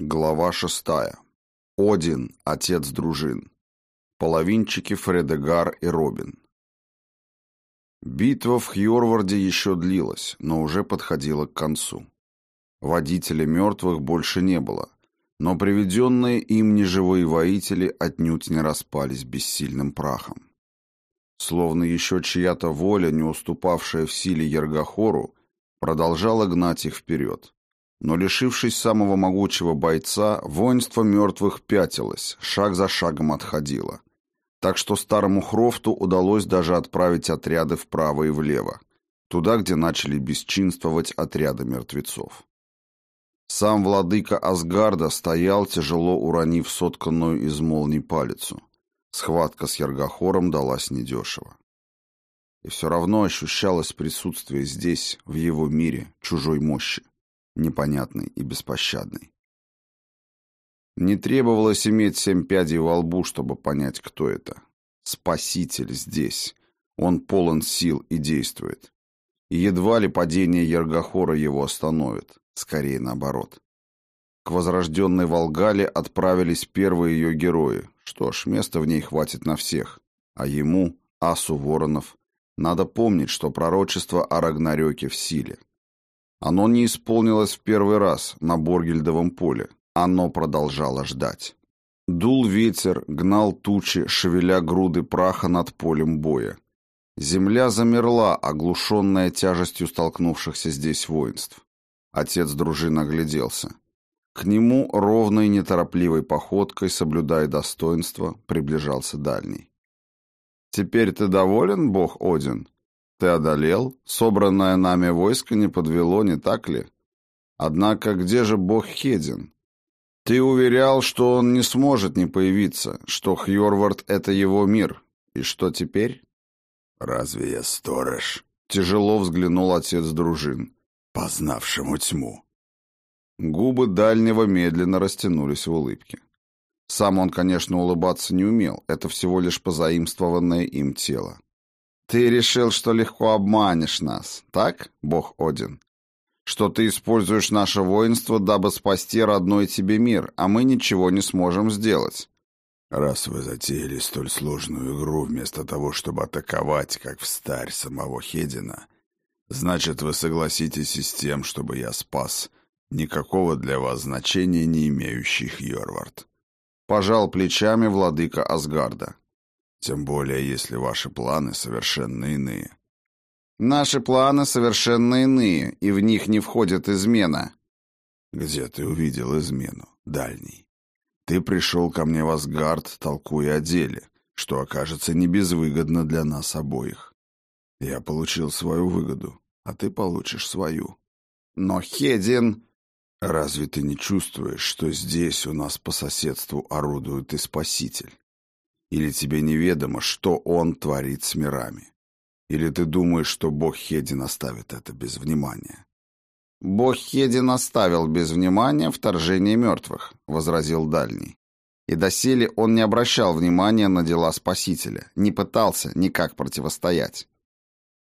Глава шестая. Один, отец дружин. Половинчики Фредегар и Робин. Битва в Хьорварде еще длилась, но уже подходила к концу. Водителя мертвых больше не было, но приведенные им неживые воители отнюдь не распались бессильным прахом. Словно еще чья-то воля, не уступавшая в силе Ергохору, продолжала гнать их вперед. Но, лишившись самого могучего бойца, воинство мертвых пятилось, шаг за шагом отходило. Так что старому Хрофту удалось даже отправить отряды вправо и влево, туда, где начали бесчинствовать отряды мертвецов. Сам владыка Асгарда стоял, тяжело уронив сотканную из молний палицу. Схватка с Яргохором далась недешево. И все равно ощущалось присутствие здесь, в его мире, чужой мощи непонятный и беспощадный. Не требовалось иметь семь пядей во лбу, чтобы понять, кто это. Спаситель здесь. Он полон сил и действует. И едва ли падение Ергохора его остановит. Скорее наоборот. К возрожденной Волгале отправились первые ее герои. Что ж, места в ней хватит на всех. А ему, асу воронов, надо помнить, что пророчество о Рагнарёке в силе. Оно не исполнилось в первый раз на Боргельдовом поле. Оно продолжало ждать. Дул ветер, гнал тучи, шевеля груды праха над полем боя. Земля замерла, оглушенная тяжестью столкнувшихся здесь воинств. Отец дружины огляделся. К нему ровной неторопливой походкой, соблюдая достоинство, приближался дальний. «Теперь ты доволен, бог Один?» Ты одолел, собранное нами войско не подвело, не так ли? Однако где же бог Хедин? Ты уверял, что он не сможет не появиться, что Хьорвард — это его мир. И что теперь? Разве я сторож? Тяжело взглянул отец дружин, познавшему тьму. Губы дальнего медленно растянулись в улыбке. Сам он, конечно, улыбаться не умел, это всего лишь позаимствованное им тело. Ты решил, что легко обманешь нас, так, бог Один? Что ты используешь наше воинство, дабы спасти родной тебе мир, а мы ничего не сможем сделать. Раз вы затеяли столь сложную игру вместо того, чтобы атаковать, как в старь самого Хедина, значит, вы согласитесь и с тем, чтобы я спас никакого для вас значения не имеющий Йорвард. Пожал плечами владыка Асгарда. Тем более, если ваши планы совершенно иные. Наши планы совершенно иные, и в них не входит измена. Где ты увидел измену, дальний? Ты пришел ко мне в Асгард, толкуя о деле, что окажется не безвыгодно для нас обоих. Я получил свою выгоду, а ты получишь свою. Но Хедин... Разве ты не чувствуешь, что здесь у нас по соседству орудует и Спаситель? Или тебе неведомо, что он творит с мирами? Или ты думаешь, что бог Хедин оставит это без внимания? «Бог Хедин оставил без внимания вторжение мертвых», — возразил Дальний. И доселе он не обращал внимания на дела Спасителя, не пытался никак противостоять.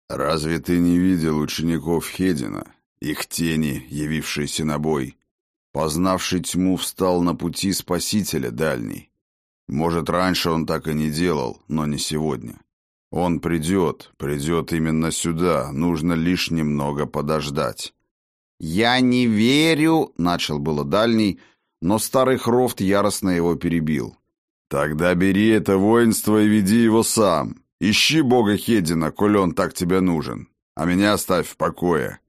«Разве ты не видел учеников Хедина, их тени, явившиеся на бой? Познавший тьму встал на пути Спасителя Дальний. Может, раньше он так и не делал, но не сегодня. Он придет, придет именно сюда, нужно лишь немного подождать. «Я не верю», — начал было дальний, но старый Хрофт яростно его перебил. «Тогда бери это воинство и веди его сам. Ищи бога Хедина, коль он так тебе нужен, а меня оставь в покое».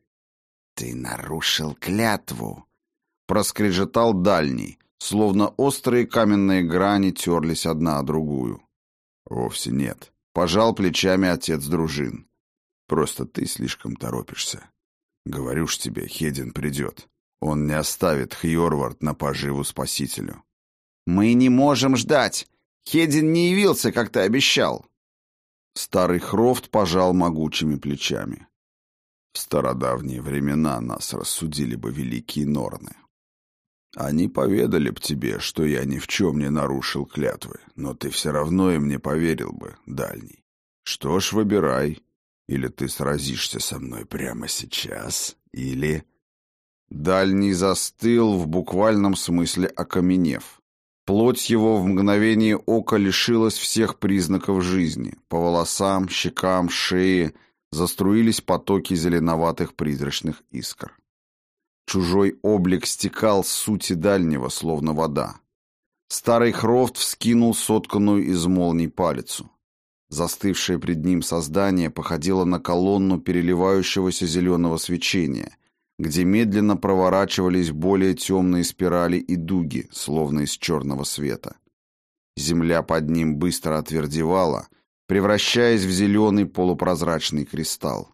«Ты нарушил клятву», — проскрежетал дальний, словно острые каменные грани терлись одна о другую. Вовсе нет. Пожал плечами отец дружин. Просто ты слишком торопишься. Говорю ж тебе, Хедин придет. Он не оставит Хьорвард на поживу спасителю. Мы не можем ждать. Хедин не явился, как ты обещал. Старый Хрофт пожал могучими плечами. В стародавние времена нас рассудили бы великие Норны. Они поведали б тебе, что я ни в чем не нарушил клятвы, но ты все равно им не поверил бы, дальний. Что ж, выбирай. Или ты сразишься со мной прямо сейчас, или... Дальний застыл, в буквальном смысле окаменев. Плоть его в мгновение ока лишилась всех признаков жизни. По волосам, щекам, шее заструились потоки зеленоватых призрачных искр. Чужой облик стекал с сути дальнего, словно вода. Старый Хрофт вскинул сотканную из молний палицу. Застывшее пред ним создание походило на колонну переливающегося зеленого свечения, где медленно проворачивались более темные спирали и дуги, словно из черного света. Земля под ним быстро отвердевала, превращаясь в зеленый полупрозрачный кристалл.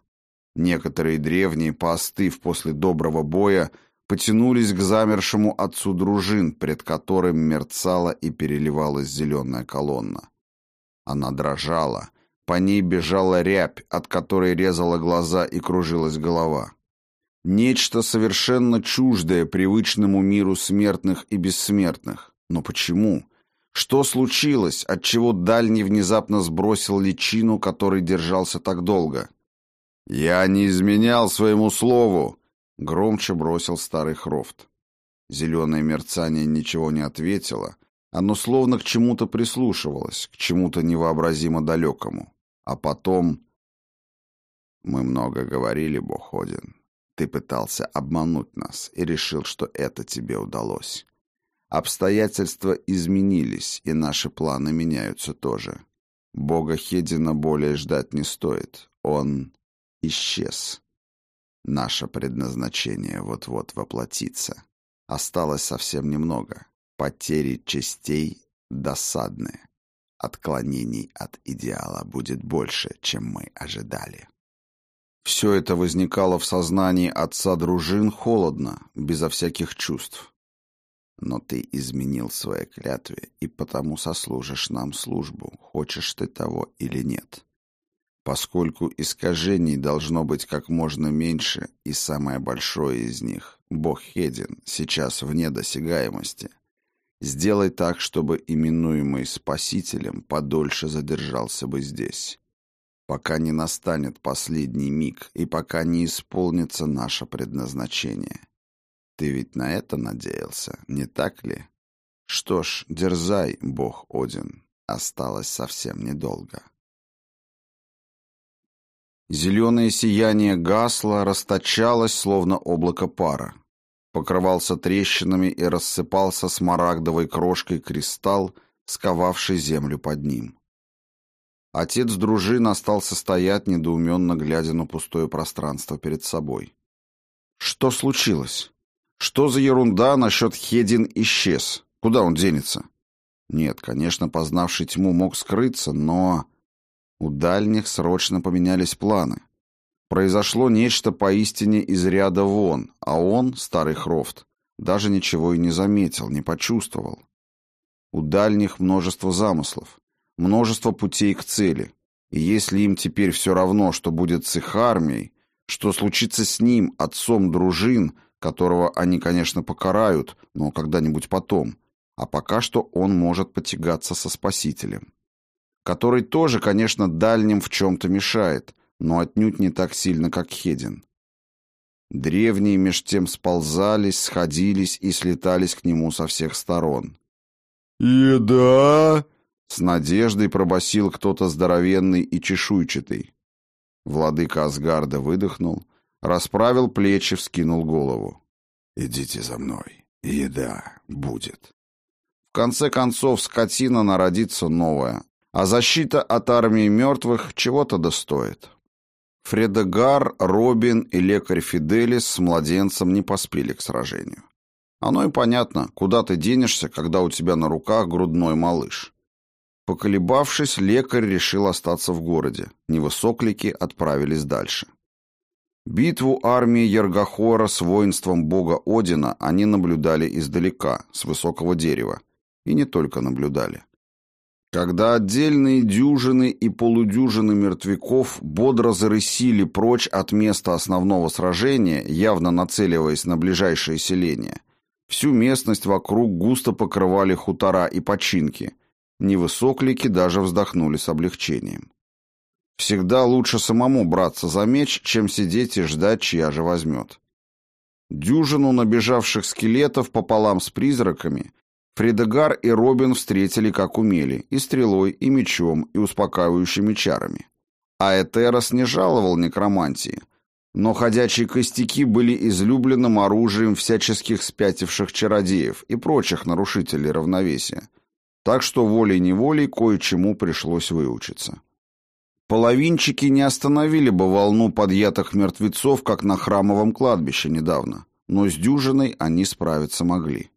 Некоторые древние, поостыв после доброго боя, потянулись к замершему отцу дружин, пред которым мерцала и переливалась зеленая колонна. Она дрожала, по ней бежала рябь, от которой резала глаза и кружилась голова. Нечто совершенно чуждое привычному миру смертных и бессмертных. Но почему? Что случилось, отчего Дальний внезапно сбросил личину, который держался так долго? «Я не изменял своему слову!» — громче бросил старый Хрофт. Зеленое мерцание ничего не ответило, оно словно к чему-то прислушивалось, к чему-то невообразимо далекому. А потом... Мы много говорили, Бог Один. Ты пытался обмануть нас и решил, что это тебе удалось. Обстоятельства изменились, и наши планы меняются тоже. Бога Хедина более ждать не стоит. Он исчез. Наше предназначение вот-вот воплотится. Осталось совсем немного. Потери частей досадные. Отклонений от идеала будет больше, чем мы ожидали. Все это возникало в сознании отца дружин холодно, безо всяких чувств. Но ты изменил своей клятве и потому сослужишь нам службу, хочешь ты того или нет. Поскольку искажений должно быть как можно меньше, и самое большое из них, бог Хедин, сейчас вне досягаемости, сделай так, чтобы именуемый Спасителем подольше задержался бы здесь пока не настанет последний миг и пока не исполнится наше предназначение. Ты ведь на это надеялся, не так ли? Что ж, дерзай, бог Один, осталось совсем недолго. Зеленое сияние гасло, расточалось, словно облако пара. Покрывался трещинами и рассыпался смарагдовой крошкой кристалл, сковавший землю под ним. Отец дружин остался стоять, недоуменно глядя на пустое пространство перед собой. Что случилось? Что за ерунда насчет Хедин исчез? Куда он денется? Нет, конечно, познавший тьму мог скрыться, но... У дальних срочно поменялись планы. Произошло нечто поистине из ряда вон, а он, старый Хрофт, даже ничего и не заметил, не почувствовал. У дальних множество замыслов множество путей к цели. И если им теперь все равно, что будет с их армией, что случится с ним, отцом дружин, которого они, конечно, покарают, но когда-нибудь потом, а пока что он может потягаться со Спасителем, который тоже, конечно, дальним в чем-то мешает, но отнюдь не так сильно, как Хедин. Древние меж тем сползались, сходились и слетались к нему со всех сторон. «Еда!» С надеждой пробасил кто-то здоровенный и чешуйчатый. Владыка Асгарда выдохнул, расправил плечи, вскинул голову. «Идите за мной. Еда будет». В конце концов, скотина народится новая, а защита от армии мертвых чего-то достоит. Фредегар, Робин и лекарь Фиделис с младенцем не поспели к сражению. Оно и понятно, куда ты денешься, когда у тебя на руках грудной малыш. Поколебавшись, лекарь решил остаться в городе. Невысоклики отправились дальше. Битву армии Ергохора с воинством бога Одина они наблюдали издалека, с высокого дерева. И не только наблюдали. Когда отдельные дюжины и полудюжины мертвяков бодро зарысили прочь от места основного сражения, явно нацеливаясь на ближайшее селение, всю местность вокруг густо покрывали хутора и починки, Невысоклики даже вздохнули с облегчением. Всегда лучше самому браться за меч, чем сидеть и ждать, чья же возьмет. Дюжину набежавших скелетов пополам с призраками Фридегар и Робин встретили как умели, и стрелой, и мечом, и успокаивающими чарами. А Этерос не жаловал некромантии, но ходячие костяки были излюбленным оружием всяческих спятивших чародеев и прочих нарушителей равновесия, так что волей-неволей кое-чему пришлось выучиться. Половинчики не остановили бы волну подъятых мертвецов, как на храмовом кладбище недавно, но с дюжиной они справиться могли.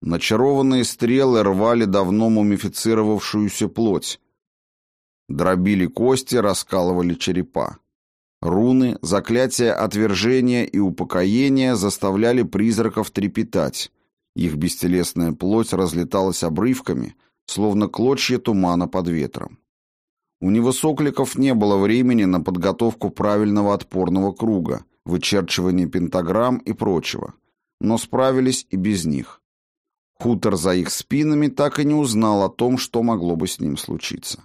Начарованные стрелы рвали давно мумифицировавшуюся плоть, дробили кости, раскалывали черепа. Руны, заклятия отвержения и упокоения заставляли призраков трепетать. Их бестелесная плоть разлеталась обрывками, словно клочья тумана под ветром. У невысокликов не было времени на подготовку правильного отпорного круга, вычерчивание пентаграмм и прочего, но справились и без них. Хутор за их спинами так и не узнал о том, что могло бы с ним случиться.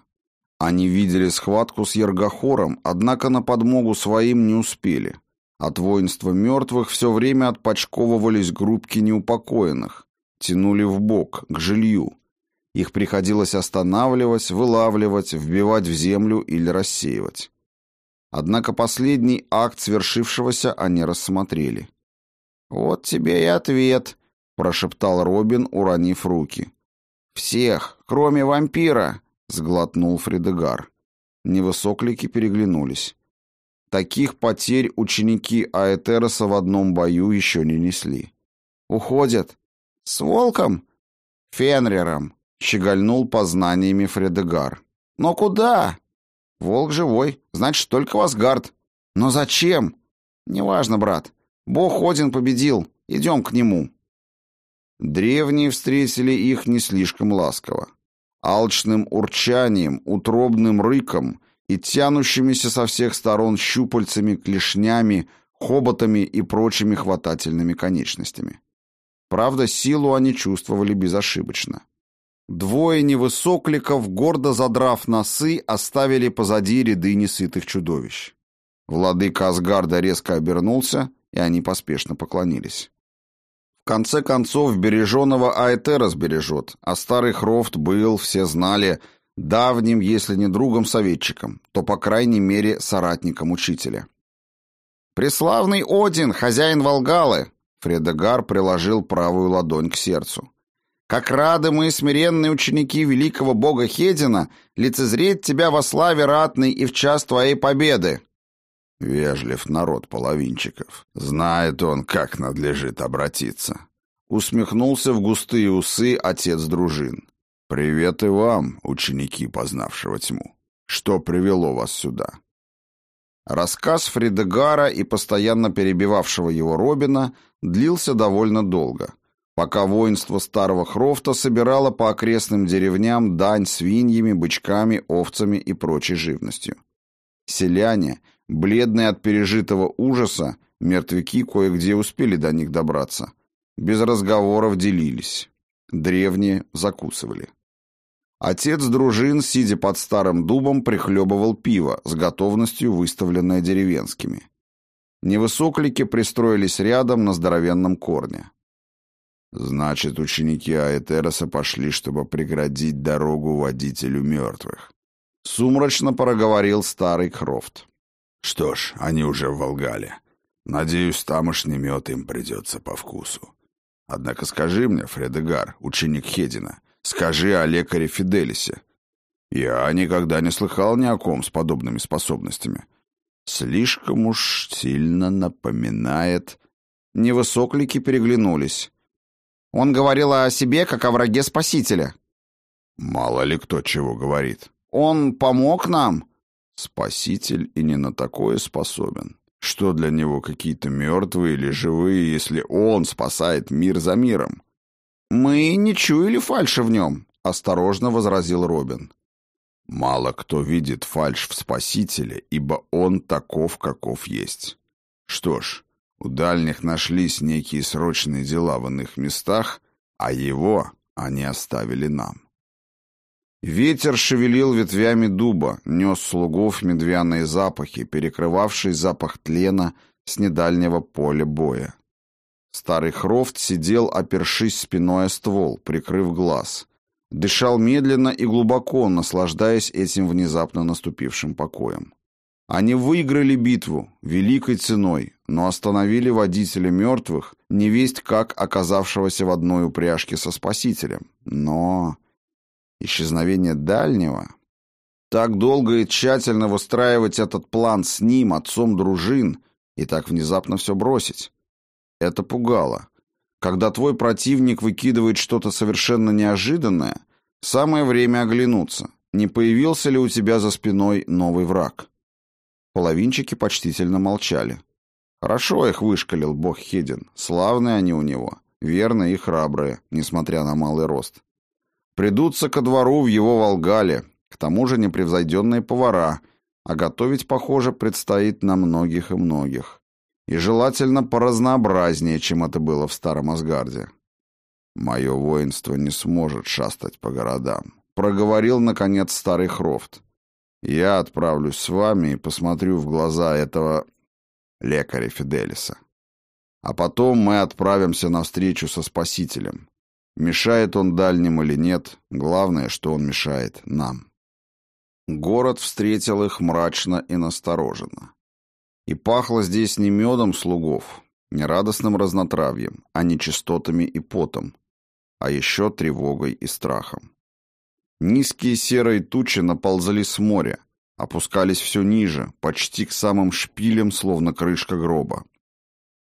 Они видели схватку с Ергохором, однако на подмогу своим не успели. От воинства мертвых все время отпочковывались группки неупокоенных, тянули в бок к жилью. Их приходилось останавливать, вылавливать, вбивать в землю или рассеивать. Однако последний акт свершившегося они рассмотрели. «Вот тебе и ответ», — прошептал Робин, уронив руки. «Всех, кроме вампира», — сглотнул Фредегар. Невысоклики переглянулись. Таких потерь ученики Аэтероса в одном бою еще не несли. «Уходят». «С волком?» «Фенрером», — щегольнул познаниями Фредегар. «Но куда?» Волк живой, значит, только Васгард. Но зачем? Неважно, брат. Бог Один победил. Идем к нему. Древние встретили их не слишком ласково. Алчным урчанием, утробным рыком и тянущимися со всех сторон щупальцами, клешнями, хоботами и прочими хватательными конечностями. Правда, силу они чувствовали безошибочно. Двое невысокликов, гордо задрав носы, оставили позади ряды несытых чудовищ. Владыка Асгарда резко обернулся, и они поспешно поклонились. Конце концов, береженого Аэтера сбережет, а старый Хрофт был, все знали, давним, если не другом-советчиком, то, по крайней мере, соратником учителя. «Преславный Один, хозяин Волгалы!» Фредегар приложил правую ладонь к сердцу. Как рады мы, смиренные ученики великого бога Хедина, лицезреть тебя во славе ратной и в час твоей победы. Вежлив народ половинчиков. Знает он, как надлежит обратиться. Усмехнулся в густые усы отец дружин. Привет и вам, ученики познавшего тьму. Что привело вас сюда? Рассказ Фридегара и постоянно перебивавшего его Робина длился довольно долго пока воинство старого Хрофта собирало по окрестным деревням дань свиньями, бычками, овцами и прочей живностью. Селяне, бледные от пережитого ужаса, мертвяки кое-где успели до них добраться, без разговоров делились. Древние закусывали. Отец дружин, сидя под старым дубом, прихлебывал пиво, с готовностью выставленное деревенскими. Невысоклики пристроились рядом на здоровенном корне. Значит, ученики Аэтероса пошли, чтобы преградить дорогу водителю мертвых. Сумрачно проговорил старый Крофт. Что ж, они уже в Волгале. Надеюсь, тамошний мед им придется по вкусу. Однако скажи мне, Фредегар, ученик Хедина, скажи о лекаре Фиделисе. Я никогда не слыхал ни о ком с подобными способностями. Слишком уж сильно напоминает... Невысоклики переглянулись. Он говорил о себе, как о враге Спасителя. Мало ли кто чего говорит. Он помог нам. Спаситель и не на такое способен. Что для него какие-то мертвые или живые, если он спасает мир за миром? Мы не чуяли фальши в нем, осторожно возразил Робин. Мало кто видит фальшь в Спасителе, ибо он таков, каков есть. Что ж, у дальних нашлись некие срочные дела в иных местах, а его они оставили нам. Ветер шевелил ветвями дуба, нес слугов медвяные запахи, перекрывавшие запах тлена с недальнего поля боя. Старый Хрофт сидел, опершись спиной о ствол, прикрыв глаз. Дышал медленно и глубоко, наслаждаясь этим внезапно наступившим покоем. Они выиграли битву, великой ценой, но остановили водителя мертвых, невесть как оказавшегося в одной упряжке со спасителем. Но исчезновение дальнего... Так долго и тщательно выстраивать этот план с ним, отцом дружин, и так внезапно все бросить. Это пугало. Когда твой противник выкидывает что-то совершенно неожиданное, самое время оглянуться, не появился ли у тебя за спиной новый враг. Половинчики почтительно молчали. Хорошо их вышкалил бог Хедин, славные они у него, верные и храбрые, несмотря на малый рост. Придутся ко двору в его Волгале, к тому же непревзойденные повара, а готовить, похоже, предстоит на многих и многих. И желательно поразнообразнее, чем это было в Старом Асгарде. «Мое воинство не сможет шастать по городам», — проговорил, наконец, старый Хрофт. «Я отправлюсь с вами и посмотрю в глаза этого лекаря Фиделиса. А потом мы отправимся на встречу со Спасителем. Мешает он дальним или нет, главное, что он мешает нам». Город встретил их мрачно и настороженно. И пахло здесь не медом слугов, не радостным разнотравьем, а нечистотами и потом, а еще тревогой и страхом. Низкие серые тучи наползали с моря, опускались все ниже, почти к самым шпилям, словно крышка гроба.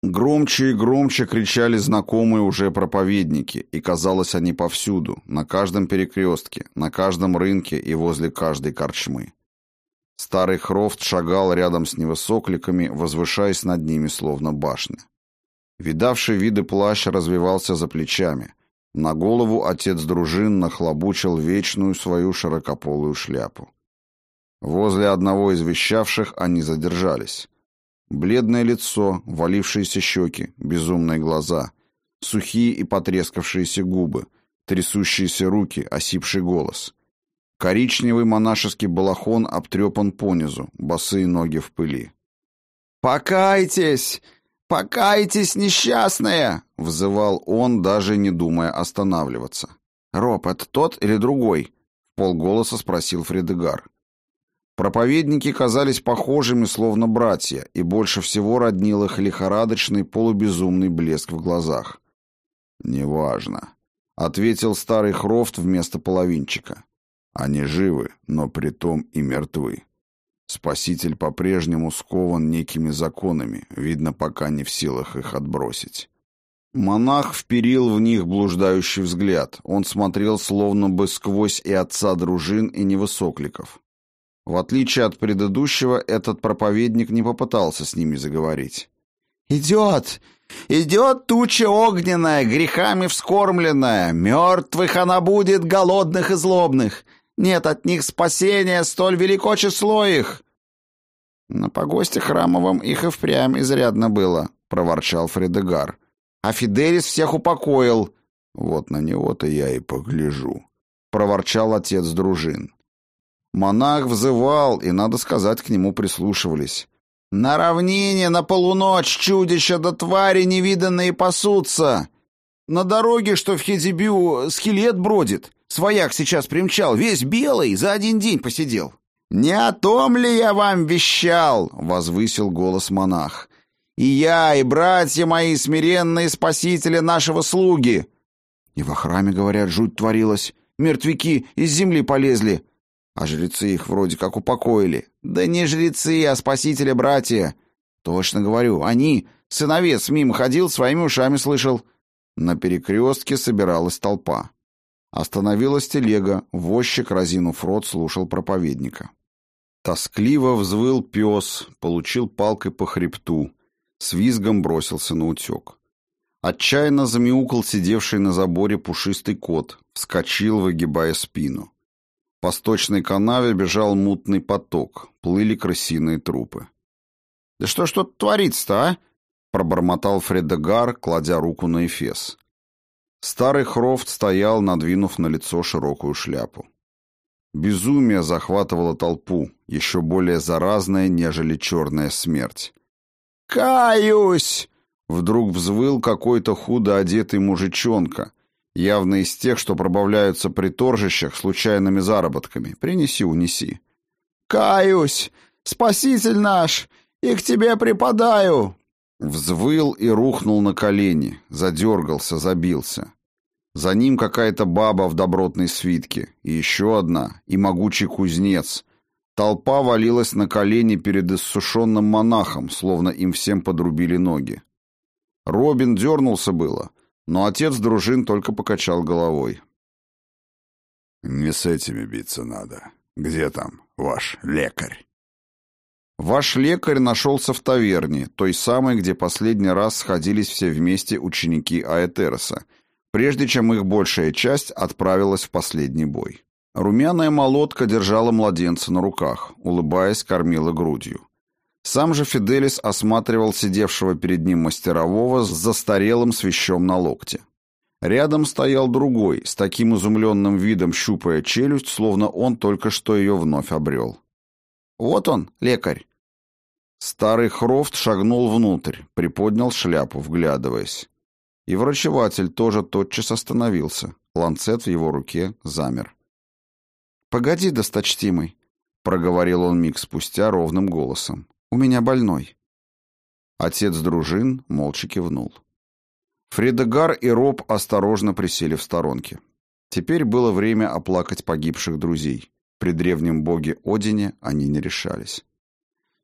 Громче и громче кричали знакомые уже проповедники, и казалось они повсюду, на каждом перекрестке, на каждом рынке и возле каждой корчмы. Старый Хрофт шагал рядом с невысокликами, возвышаясь над ними словно башня. Видавший виды плащ развивался за плечами. На голову отец дружин нахлобучил вечную свою широкополую шляпу. Возле одного из вещавших они задержались. Бледное лицо, валившиеся щеки, безумные глаза, сухие и потрескавшиеся губы, трясущиеся руки, осипший голос. Коричневый монашеский балахон обтрепан понизу, босые ноги в пыли. «Покайтесь! Покайтесь, несчастные!» — взывал он, даже не думая останавливаться. «Роб, это тот или другой?» — полголоса спросил Фредегар. Проповедники казались похожими, словно братья, и больше всего роднил их лихорадочный полубезумный блеск в глазах. «Неважно», — ответил старый Хрофт вместо половинчика. «Они живы, но притом и мертвы. Спаситель по-прежнему скован некими законами, видно, пока не в силах их отбросить». Монах вперил в них блуждающий взгляд. Он смотрел словно бы сквозь и отца дружин, и невысокликов. В отличие от предыдущего, этот проповедник не попытался с ними заговорить. «Идет! Идет туча огненная, грехами вскормленная! Мертвых она будет, голодных и злобных! Нет от них спасения, столь велико число их!» «На погосте храмовом их и впрямь изрядно было», — проворчал Фредегар. «А Фиделис всех упокоил». «Вот на него-то я и погляжу», — проворчал отец дружин. Монах взывал, и, надо сказать, к нему прислушивались. «На равнине на полуночь чудища да твари невиданные пасутся! На дороге, что в Хедибю, скелет бродит. Свояк сейчас примчал, весь белый, за один день посидел». «Не о том ли я вам вещал?» — возвысил голос монах. «И я, и братья мои смиренные спасители нашего слуги!» И во храме, говорят, жуть творилась. Мертвяки из земли полезли. А жрецы их вроде как упокоили. Да не жрецы, а спасители братья. Точно говорю, они. Сыновец мимо ходил, своими ушами слышал. На перекрестке собиралась толпа. Остановилась телега, возчик, разинув рот, слушал проповедника. Тоскливо взвыл пес, получил палкой по хребту, с визгом бросился на утек. Отчаянно замяукал сидевший на заборе пушистый кот, вскочил, выгибая спину. По сточной канаве бежал мутный поток, плыли крысиные трупы. «Да что ж тут творится-то, а?» — пробормотал Фредегар, кладя руку на эфес. Старый Хрофт стоял, надвинув на лицо широкую шляпу. Безумие захватывало толпу, еще более заразная, нежели черная смерть. «Каюсь!» — Вдруг взвыл какой-то худо одетый мужичонка, явно из тех, что пробавляются при торжищах случайными заработками. Принеси, унеси. «Каюсь! Спаситель наш! И к тебе припадаю!» Взвыл и рухнул на колени, задергался, забился. За ним какая-то баба в добротной свитке, и еще одна, и могучий кузнец. Толпа валилась на колени перед иссушенным монахом, словно им всем подрубили ноги. Робин дернулся было, но отец дружин только покачал головой. «Не с этими биться надо. Где там ваш лекарь?» Ваш лекарь нашелся в таверне, той самой, где последний раз сходились все вместе ученики Аэтероса, прежде чем их большая часть отправилась в последний бой. Румяная молотка держала младенца на руках, улыбаясь, кормила грудью. Сам же Фиделис осматривал сидевшего перед ним мастерового с застарелым свящом на локте. Рядом стоял другой, с таким изумленным видом щупая челюсть, словно он только что ее вновь обрел. «Вот он, лекарь!» Старый Хрофт шагнул внутрь, приподнял шляпу, вглядываясь. И врачеватель тоже тотчас остановился. Ланцет в его руке замер. «Погоди, досточтимый», — проговорил он миг спустя ровным голосом. «У меня больной». Отец дружин молча кивнул. Фредегар и Роб осторожно присели в сторонке. Теперь было время оплакать погибших друзей. При древнем боге Одине они не решались.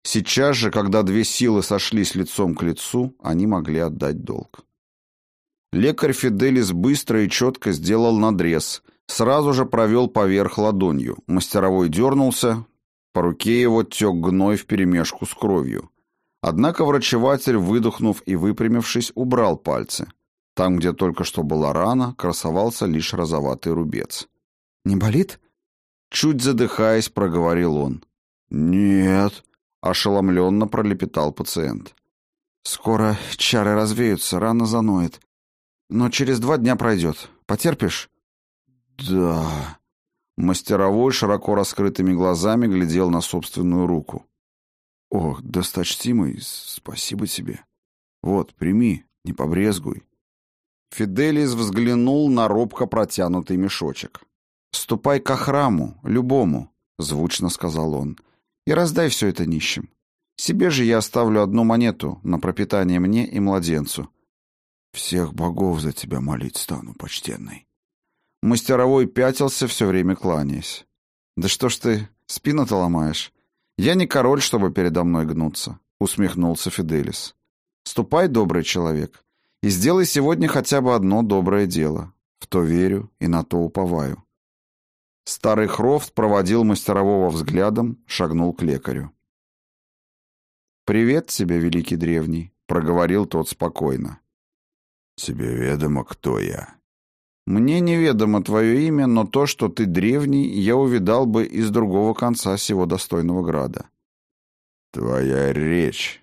Сейчас же, когда две силы сошлись лицом к лицу, они могли отдать долг. Лекарь Фиделис быстро и четко сделал надрез, сразу же провел поверх ладонью. Мастеровой дернулся, по руке его тек гной вперемешку с кровью. Однако врачеватель, выдохнув и выпрямившись, убрал пальцы. Там, где только что была рана, красовался лишь розоватый рубец. «Не болит?» Чуть задыхаясь, проговорил он. «Нет», — ошеломленно пролепетал пациент. «Скоро чары развеются, рана заноет. Но через два дня пройдет. Потерпишь?» «Да...» Мастеровой широко раскрытыми глазами глядел на собственную руку. «Ох, досточтимый, спасибо тебе. Вот, прими, не побрезгуй». Фиделис взглянул на робко протянутый мешочек. «Ступай к храму, любому», — звучно сказал он, — «и раздай все это нищим. Себе же я оставлю одну монету на пропитание мне и младенцу. Всех богов за тебя молить стану, почтенный. Мастеровой пятился, все время кланяясь. «Да что ж ты, спину-то ломаешь? Я не король, чтобы передо мной гнуться», — усмехнулся Фиделис. «Ступай, добрый человек, и сделай сегодня хотя бы одно доброе дело. В то верю и на то уповаю». Старый Хрофт проводил мастерового взглядом, шагнул к лекарю. «Привет тебе, великий древний», — проговорил тот спокойно. «Тебе ведомо, кто я?» «Мне неведомо твое имя, но то, что ты древний, я увидал бы из другого конца сего достойного града». «Твоя речь.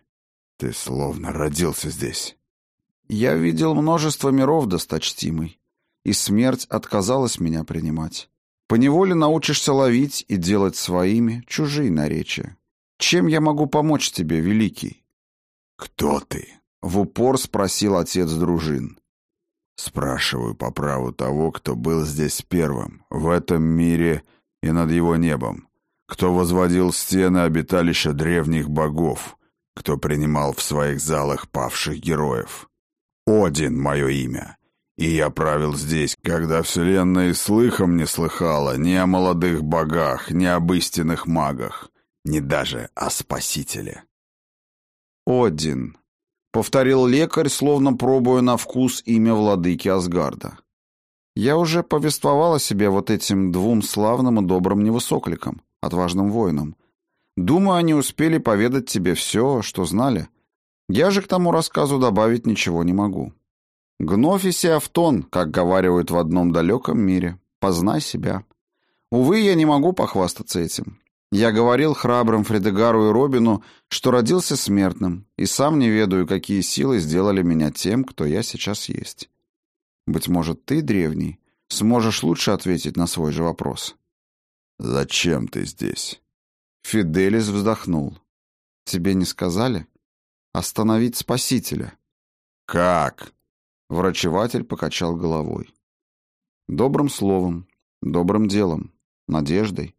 Ты словно родился здесь». «Я видел множество миров, досточтимый, и смерть отказалась меня принимать. Поневоле научишься ловить и делать своими чужие наречия. Чем я могу помочь тебе, великий?» «Кто ты?» В упор спросил отец дружин. Спрашиваю по праву того, кто был здесь первым, в этом мире и над его небом, кто возводил стены обиталища древних богов, кто принимал в своих залах павших героев. Один — мое имя, и я правил здесь, когда вселенная и слыхом не слыхала ни о молодых богах, ни об истинных магах, ни даже о спасителе. Один, повторил лекарь, словно пробуя на вкус имя владыки Асгарда. Я уже повествовала себе вот этим двум славным и добрым невысокликам, отважным воинам. Думаю, они успели поведать тебе все, что знали. Я же к тому рассказу добавить ничего не могу. Гноф и Сеафтон, как говаривают в одном далеком мире, познай себя. Увы, я не могу похвастаться этим. Я говорил храбрым Фредегару и Робину, что родился смертным, и сам не ведаю, какие силы сделали меня тем, кто я сейчас есть. Быть может, ты, древний, сможешь лучше ответить на свой же вопрос. «Зачем ты здесь?» Фиделис вздохнул. «Тебе не сказали? Остановить Спасителя». Как? Врачеватель покачал головой. Добрым словом, добрым делом, надеждой,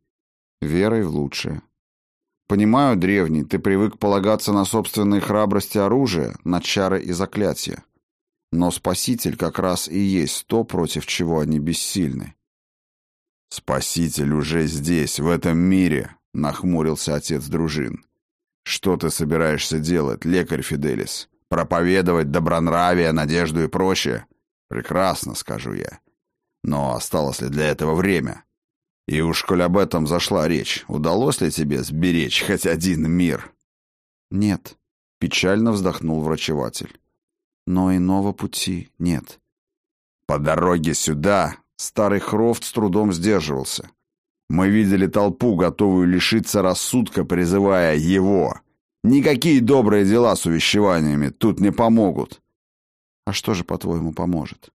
верой в лучшее. Понимаю, древний, ты привык полагаться на собственные храбрости оружия, на чары и заклятия. Но Спаситель как раз и есть то, против чего они бессильны. «Спаситель уже здесь, в этом мире», — нахмурился отец дружин. «Что ты собираешься делать, лекарь Фиделис? Проповедовать добронравие, надежду и прочее? Прекрасно, скажу я. Но осталось ли для этого время? И уж коль об этом зашла речь, удалось ли тебе сберечь хоть один мир?» «Нет», — печально вздохнул врачеватель. «Но иного пути нет». «По дороге сюда Старый Хрофт с трудом сдерживался. Мы видели толпу, готовую лишиться рассудка, призывая его. Никакие добрые дела с увещеваниями тут не помогут. А что же, по-твоему, поможет?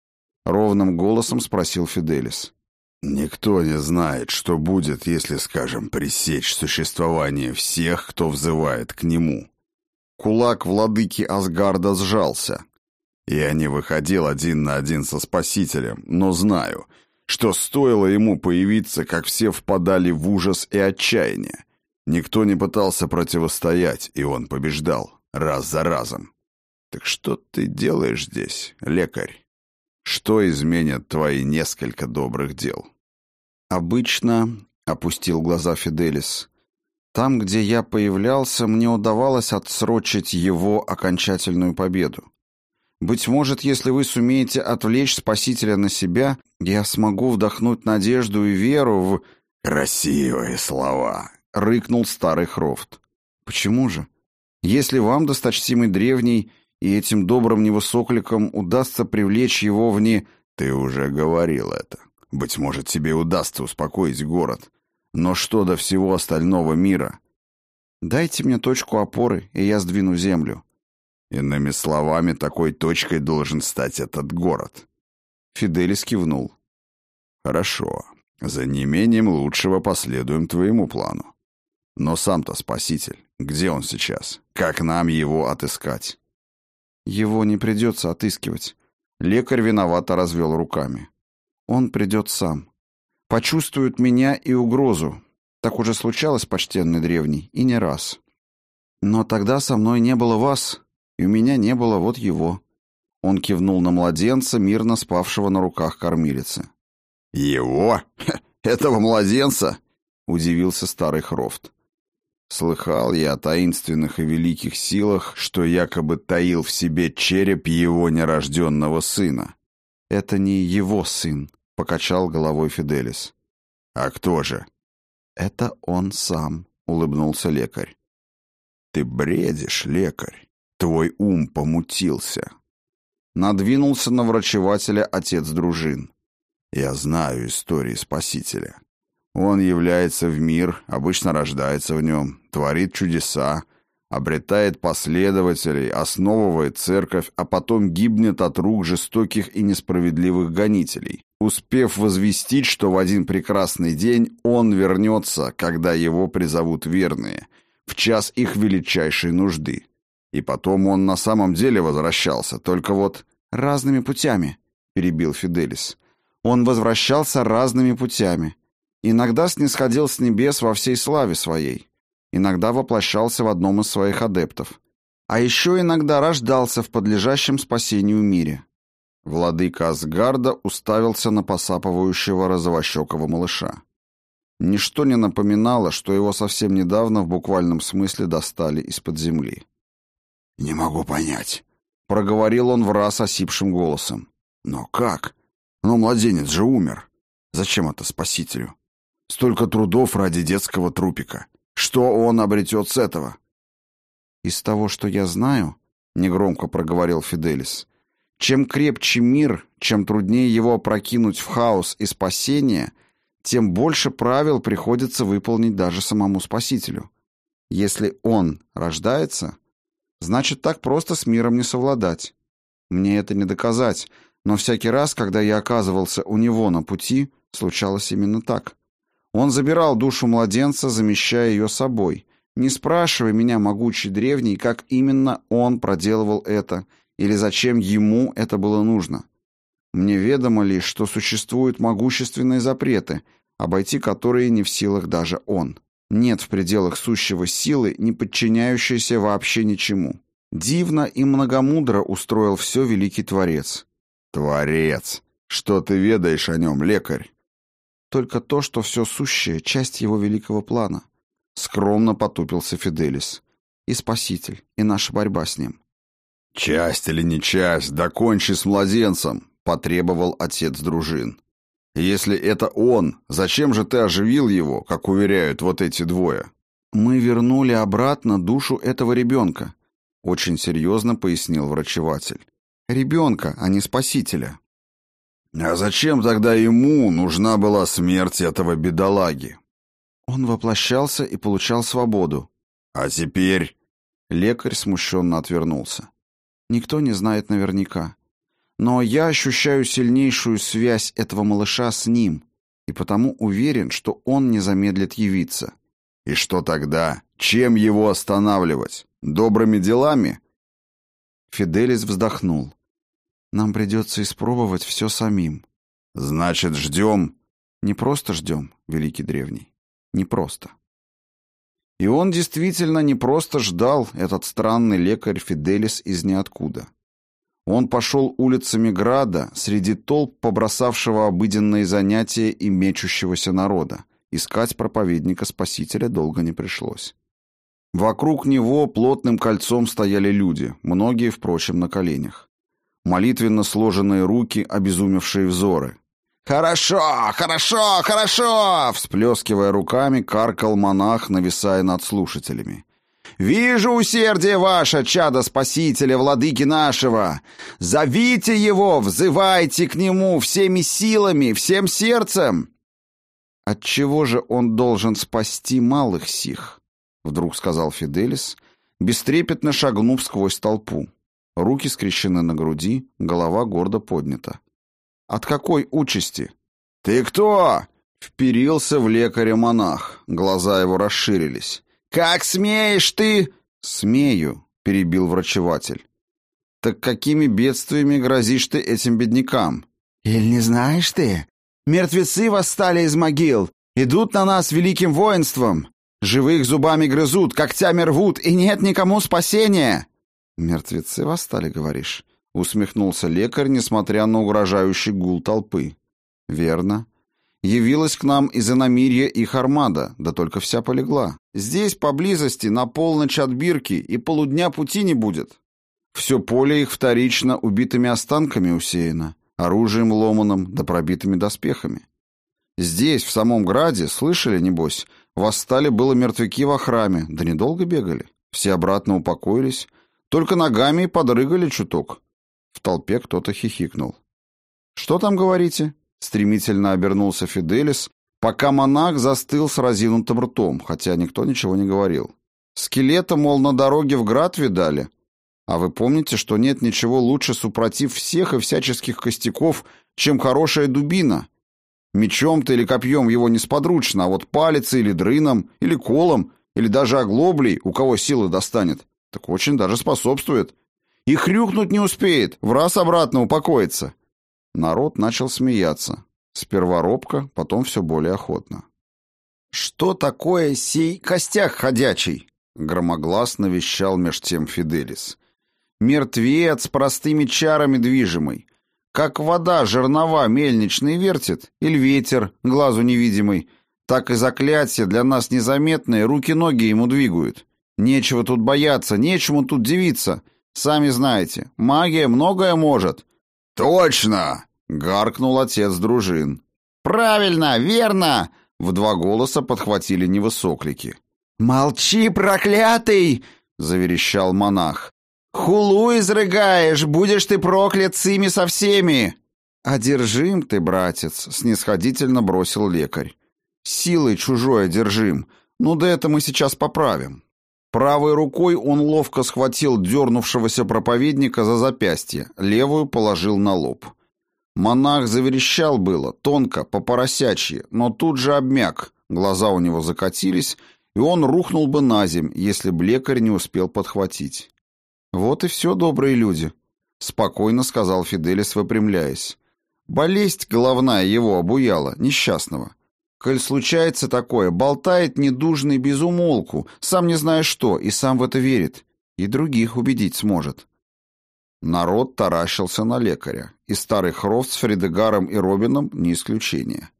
Ровным голосом спросил Фиделис. Никто не знает, что будет, если, скажем, пресечь существование всех, кто взывает к нему. Кулак владыки Асгарда сжался. Я не выходил один на один со Спасителем, но знаю, что стоило ему появиться, как все впадали в ужас и отчаяние. Никто не пытался противостоять, и он побеждал, раз за разом. Так что ты делаешь здесь, лекарь? Что изменит твои несколько добрых дел? Обычно, — опустил глаза Фиделис, — там, где я появлялся, мне удавалось отсрочить его окончательную победу. Быть может, если вы сумеете отвлечь Спасителя на себя, я смогу вдохнуть надежду и веру в... «Красивые слова!» — рыкнул старый Хрофт. «Почему же? Если вам, досточтимый древний, и этим добрым невысокликам удастся привлечь его в не...» «Ты уже говорил это. Быть может, тебе удастся успокоить город. Но что до всего остального мира?» «Дайте мне точку опоры, и я сдвину землю. Иными словами, такой точкой должен стать этот город. Фиделис кивнул. Хорошо. За неимением лучшего последуем твоему плану. Но сам-то спаситель, где он сейчас? Как нам его отыскать? Его не придется отыскивать. Лекарь виновато развел руками. Он придет сам. Почувствует меня и угрозу. Так уже случалось, почтенный древний, и не раз. Но тогда со мной не было вас, и у меня не было вот его». Он кивнул на младенца, мирно спавшего на руках кормилицы. «Его? Этого младенца?» — удивился старый Хрофт. Слыхал я о таинственных и великих силах, что якобы таил в себе череп его нерожденного сына. «Это не его сын», — покачал головой Фиделис. «А кто же?» «Это он сам», — улыбнулся лекарь. «Ты бредишь, лекарь. Твой ум помутился. Надвинулся на врачевателя отец дружин. Я знаю истории Спасителя. Он является в мир, обычно рождается в нем, творит чудеса, обретает последователей, основывает церковь, а потом гибнет от рук жестоких и несправедливых гонителей, успев возвестить, что в один прекрасный день он вернется, когда его призовут верные, в час их величайшей нужды. И потом он на самом деле возвращался, только вот разными путями, перебил Фиделис. Он возвращался разными путями. Иногда снисходил с небес во всей славе своей, иногда воплощался в одном из своих адептов, а еще иногда рождался в подлежащем спасению мире. Владыка Асгарда уставился на посапывающего розовощекого малыша. Ничто не напоминало, что его совсем недавно в буквальном смысле достали из-под земли. «Не могу понять», — проговорил он в раз осипшим голосом. «Но как? Но младенец же умер. Зачем это спасителю? Столько трудов ради детского трупика. Что он обретет с этого?» «Из того, что я знаю», — негромко проговорил Фиделис, «чем крепче мир, чем труднее его опрокинуть в хаос и спасение, тем больше правил приходится выполнить даже самому спасителю. Если он рождается, Значит, так просто с миром не совладать. Мне это не доказать, но всякий раз, когда я оказывался у него на пути, случалось именно так. Он забирал душу младенца, замещая ее собой. Не спрашивай меня, могучий древний, как именно он проделывал это Или зачем ему это было нужно? Мне ведомо лишь, что существуют могущественные запреты, обойти которые не в силах даже он. Нет в пределах сущего силы, не подчиняющейся вообще ничему. Дивно и многомудро устроил все великий Творец. Творец! Что ты ведаешь о нем, лекарь? Только то, что все сущее — часть его великого плана. Скромно потупился Фиделис. И Спаситель, и наша борьба с ним. «Часть или не часть, докончи с младенцем», — потребовал отец дружин. «Если это он, зачем же ты оживил его, как уверяют вот эти двое?» «Мы вернули обратно душу этого ребенка», — очень серьезно пояснил врачеватель. «Ребенка, а не спасителя». «А зачем тогда ему нужна была смерть этого бедолаги?» Он воплощался и получал свободу. «А теперь...» Лекарь смущенно отвернулся. Никто не знает наверняка. Но я ощущаю сильнейшую связь этого малыша с ним, и потому уверен, что он не замедлит явиться. И что тогда? Чем его останавливать? Добрыми делами? Фиделис вздохнул. Нам придется испробовать все самим. Значит, ждем? Не просто ждем, великий древний. Не просто. И он действительно не просто ждал этот странный лекарь Фиделис из ниоткуда. Он пошел улицами Града среди толп побросавшего обыденные занятия и мечущегося народа. Искать проповедника-спасителя долго не пришлось. Вокруг него плотным кольцом стояли люди, многие, впрочем, на коленях. Молитвенно сложенные руки, обезумевшие взоры. «Хорошо, хорошо, хорошо!» Всплескивая руками, каркал монах, нависая над слушателями. «Вижу усердие ваше, чадо Спасителя, владыки нашего! Зовите его, взывайте к нему всеми силами, всем сердцем!» «Отчего же он должен спасти малых сих?» — вдруг сказал Фиделис, бестрепетно шагнув сквозь толпу. Руки скрещены на груди, голова гордо поднята. От какой участи? Ты кто? Вперился в лекаря монах. Глаза его расширились. Как смеешь ты? Смею, перебил врачеватель. Так какими бедствиями грозишь ты этим беднякам? Или не знаешь ты? Мертвецы восстали из могил, идут на нас великим воинством. Живых зубами грызут, когтями рвут, и нет никому спасения. Мертвецы восстали, говоришь? усмехнулся лекарь, несмотря на угрожающий гул толпы. Верно. Явилась к нам из иномирья их армада, да только вся полегла. Здесь поблизости на полночь от Бирки и полудня пути не будет. Все поле их вторично убитыми останками усеяно, оружием ломаным да пробитыми доспехами. Здесь, в самом граде, слышали, небось, восстали было мертвяки во храме, да недолго бегали. Все обратно упокоились, только ногами подрыгали чуток. В толпе кто-то хихикнул. «Что там говорите?» — стремительно обернулся Фиделис, пока монах застыл с разинутым ртом, хотя никто ничего не говорил. «Скелета, мол, на дороге в град видали? А вы помните, что нет ничего лучше супротив всех и всяческих костяков, чем хорошая дубина? Мечом-то или копьем его несподручно, а вот палицей или дрыном, или колом, или даже оглоблей, у кого силы достанет, так очень даже способствует. И хрюкнуть не успеет, в раз обратно упокоится. Народ начал смеяться. Сперва робко, потом все более охотно. «Что такое сей костяк ходячий?» — громогласно вещал меж тем Фиделис. «Мертвец простыми чарами движимый. Как вода жернова мельничный вертит, или ветер, глазу невидимый, так и заклятие для нас незаметные руки-ноги ему двигают. Нечего тут бояться, нечему тут дивиться. Сами знаете, магия многое может. Точно, гаркнул отец дружин. Правильно, верно, в два голоса подхватили невысоклики. Молчи, проклятый, заверещал монах. Хулу изрыгаешь, будешь ты проклят сими со всеми. Одержим ты, братец, снисходительно бросил лекарь. Силой чужой одержим. Ну да это мы сейчас поправим. Правой рукой он ловко схватил дернувшегося проповедника за запястье, левую положил на лоб. Монах заверещал было, тонко, по-поросячьи, но тут же обмяк, глаза у него закатились, и он рухнул бы на земь, если б лекарь не успел подхватить. Вот и все, добрые люди. — спокойно сказал Фиделис, выпрямляясь. Болезнь головная его обуяла, несчастного. Коль случается такое, болтает недужный без умолку, сам не зная что, и сам в это верит. И других убедить сможет. Народ таращился на лекаря, и старый Хрофт с Фредегаром и Робином не исключение.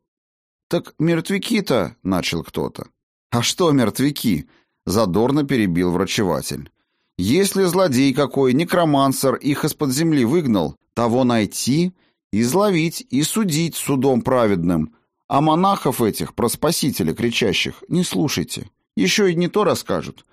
«Так мертвяки-то», — начал кто-то. «А что мертвяки?» — задорно перебил врачеватель. «Если злодей какой, некромансер, их из-под земли выгнал, того найти, изловить и судить судом праведным, а монахов этих, про спасителя кричащих, не слушайте. Еще и не то расскажут.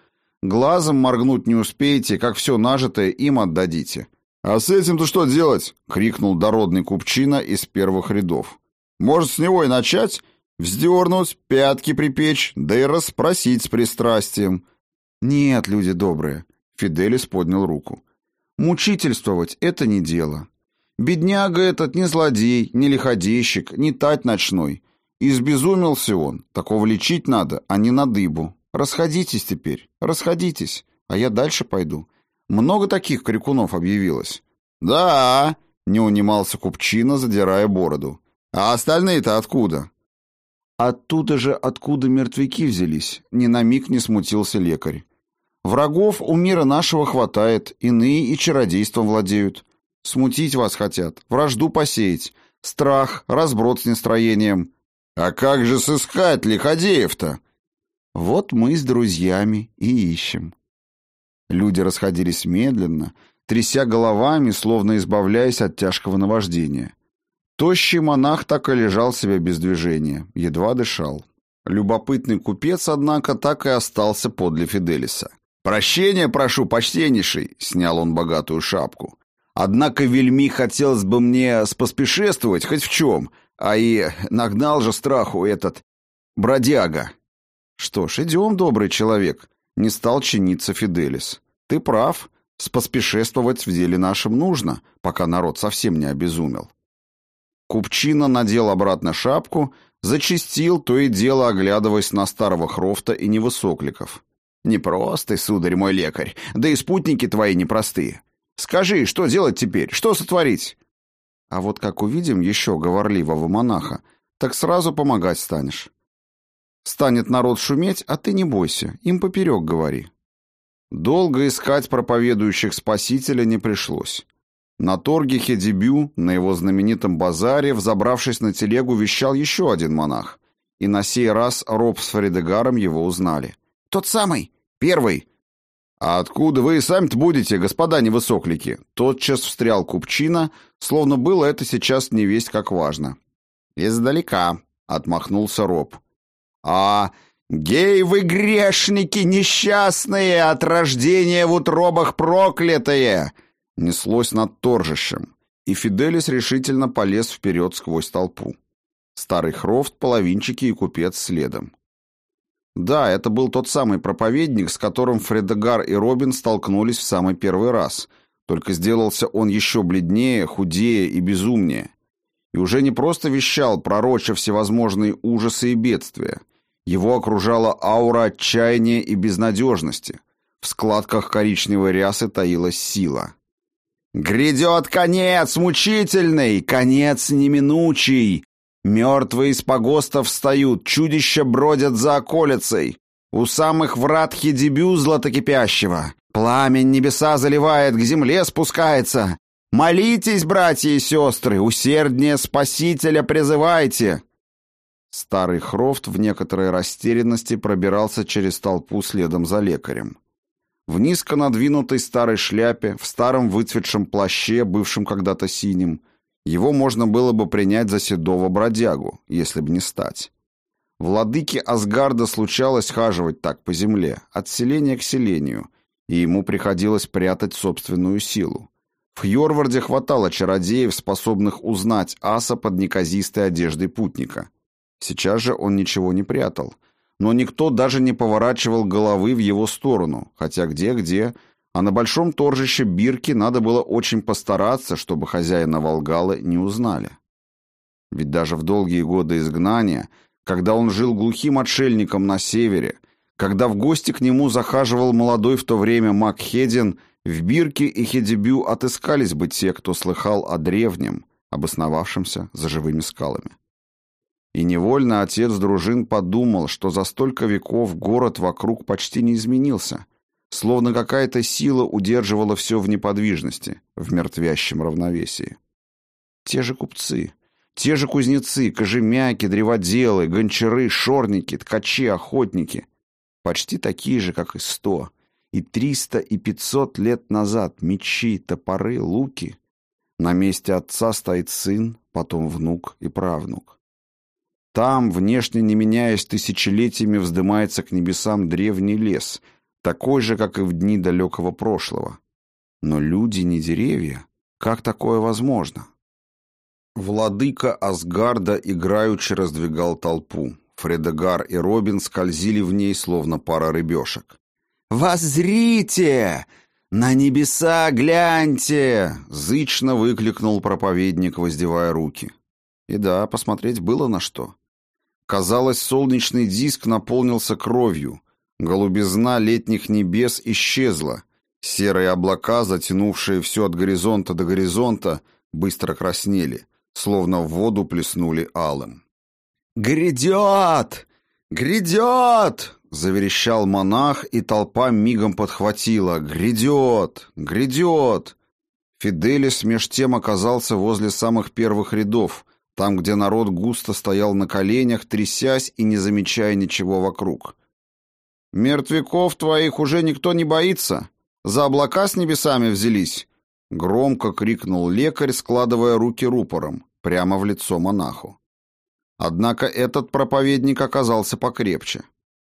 Глазом моргнуть не успеете, как все нажитое им отдадите. «А с этим-то что делать?» — крикнул дородный купчина из первых рядов. «Может, с него и начать? Вздернуть, пятки припечь, да и расспросить с пристрастием». «Нет, люди добрые», — Фиделис поднял руку. «Мучительствовать — это не дело. Бедняга этот не злодей, не лиходейщик, не тать ночной. Избезумился он, такого лечить надо, а не на дыбу. Расходитесь теперь, расходитесь, а я дальше пойду. Много таких крикунов объявилось. Да, не унимался купчина, задирая бороду. А остальные-то откуда? Оттуда же, откуда мертвяки взялись, ни на миг не смутился лекарь. Врагов у мира нашего хватает, иные и чародейством владеют. Смутить вас хотят, вражду посеять, страх, разброд с настроением. А как же сыскать лиходеев-то? Вот мы с друзьями и ищем. Люди расходились медленно, тряся головами, словно избавляясь от тяжкого наваждения. Тощий монах так и лежал себе без движения, едва дышал. Любопытный купец, однако, так и остался подле Фиделиса. «Прощения прошу, почтеннейший!» — снял он богатую шапку. «Однако вельми хотелось бы мне споспешествовать хоть в чем, а и нагнал же страху этот бродяга». «Что ж, идем, добрый человек», — не стал чиниться Фиделис. Ты прав. Споспешествовать в деле нашем нужно, пока народ совсем не обезумел. Купчина надел обратно шапку, зачистил, то и дело оглядываясь на старого Хрофта и невысокликов. «Непростый, сударь мой лекарь, да и спутники твои непростые. Скажи, что делать теперь, что сотворить?» А вот как увидим еще говорливого монаха, так сразу помогать станешь. Станет народ шуметь, а ты не бойся, им поперек говори. Долго искать проповедующих Спасителя не пришлось. На торге Хедебю, на его знаменитом базаре, взобравшись на телегу, вещал еще один монах. И на сей раз Роб с Фаридегаром его узнали. «Тот самый! Первый!» «А откуда вы и сами-то будете, господа невысоклики?» Тотчас встрял Купчина, словно было это сейчас не весть как важно. «Издалека», — отмахнулся Роб. «А «Гей вы грешники несчастные, от рождения в утробах проклятые!» Неслось над торжищем, и Фиделис решительно полез вперед сквозь толпу. Старый Хрофт, половинчики и купец следом. Да, это был тот самый проповедник, с которым Фредегар и Робин столкнулись в самый первый раз, только сделался он еще бледнее, худее и безумнее. И уже не просто вещал, пророча всевозможные ужасы и бедствия — его окружала аура отчаяния и безнадежности. В складках коричневой рясы таилась сила. «Грядет конец мучительный, конец неминучий! Мертвые из погоста встают, чудища бродят за околицей. У самых врат Хедебю златокипящего. Пламень небеса заливает, к земле спускается. Молитесь, братья и сестры, усерднее Спасителя призывайте!» Старый Хрофт в некоторой растерянности пробирался через толпу следом за лекарем. В низко надвинутой старой шляпе, в старом выцветшем плаще, бывшем когда-то синим, его можно было бы принять за седого бродягу, если бы не стать. Владыке Асгарда случалось хаживать так по земле, от селения к селению, и ему приходилось прятать собственную силу. В Йорварде хватало чародеев, способных узнать аса под неказистой одеждой путника — Сейчас же он ничего не прятал. Но никто даже не поворачивал головы в его сторону, хотя где-где, а на большом торжище Бирки надо было очень постараться, чтобы хозяина Волгалы не узнали. Ведь даже в долгие годы изгнания, когда он жил глухим отшельником на севере, Когда в гости к нему захаживал молодой в то время Мак Хедин, в Бирке и Хедебю отыскались бы те, кто слыхал о древнем, обосновавшемся за живыми скалами. И невольно отец дружин подумал, что за столько веков город вокруг почти не изменился, словно какая-то сила удерживала все в неподвижности, в мертвящем равновесии. Те же купцы, те же кузнецы, кожемяки, древоделы, гончары, шорники, ткачи, охотники, почти такие же, как и сто, и триста, и пятьсот лет назад мечи, топоры, луки. На месте отца стоит сын, потом внук и правнук. Там, внешне не меняясь тысячелетиями, вздымается к небесам древний лес, такой же, как и в дни далекого прошлого. Но люди не деревья. Как такое возможно? Владыка Асгарда играючи раздвигал толпу. Фредегар и Робин скользили в ней, словно пара рыбешек. «Воззрите! На небеса гляньте!» — зычно выкликнул проповедник, воздевая руки. И да, посмотреть было на что. Казалось, солнечный диск наполнился кровью. Голубизна летних небес исчезла. Серые облака, затянувшие все от горизонта до горизонта, быстро краснели, словно в воду плеснули алым. «Грядет! Грядет!» — заверещал монах, и толпа мигом подхватила. «Грядет! Грядет!» Фиделис меж тем оказался возле самых первых рядов, там, где народ густо стоял на коленях, трясясь и не замечая ничего вокруг. «Мертвяков твоих уже никто не боится? За облака с небесами взялись?» Громко крикнул лекарь, складывая руки рупором, прямо в лицо монаху. Однако этот проповедник оказался покрепче.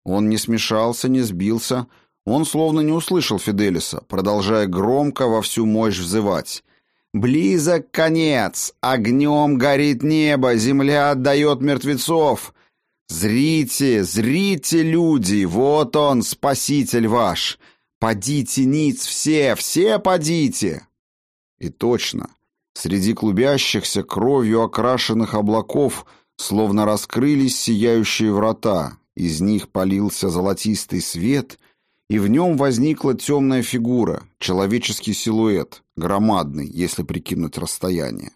Он не смешался, не сбился, он словно не услышал Фиделиса, продолжая громко во всю мощь взывать. Близок конец, огнем горит небо, земля отдает мертвецов. Зрите, зрите, люди, вот он, спаситель ваш. Подите ниц все, все подите. И точно, среди клубящихся кровью окрашенных облаков словно раскрылись сияющие врата, из них полился золотистый свет — и в нем возникла темная фигура, человеческий силуэт, громадный, если прикинуть расстояние.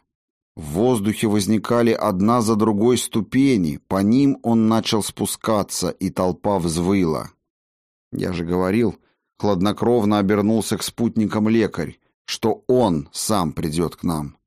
В воздухе возникали одна за другой ступени, по ним он начал спускаться, и толпа взвыла. Я же говорил, хладнокровно обернулся к спутникам лекарь, что он сам придет к нам.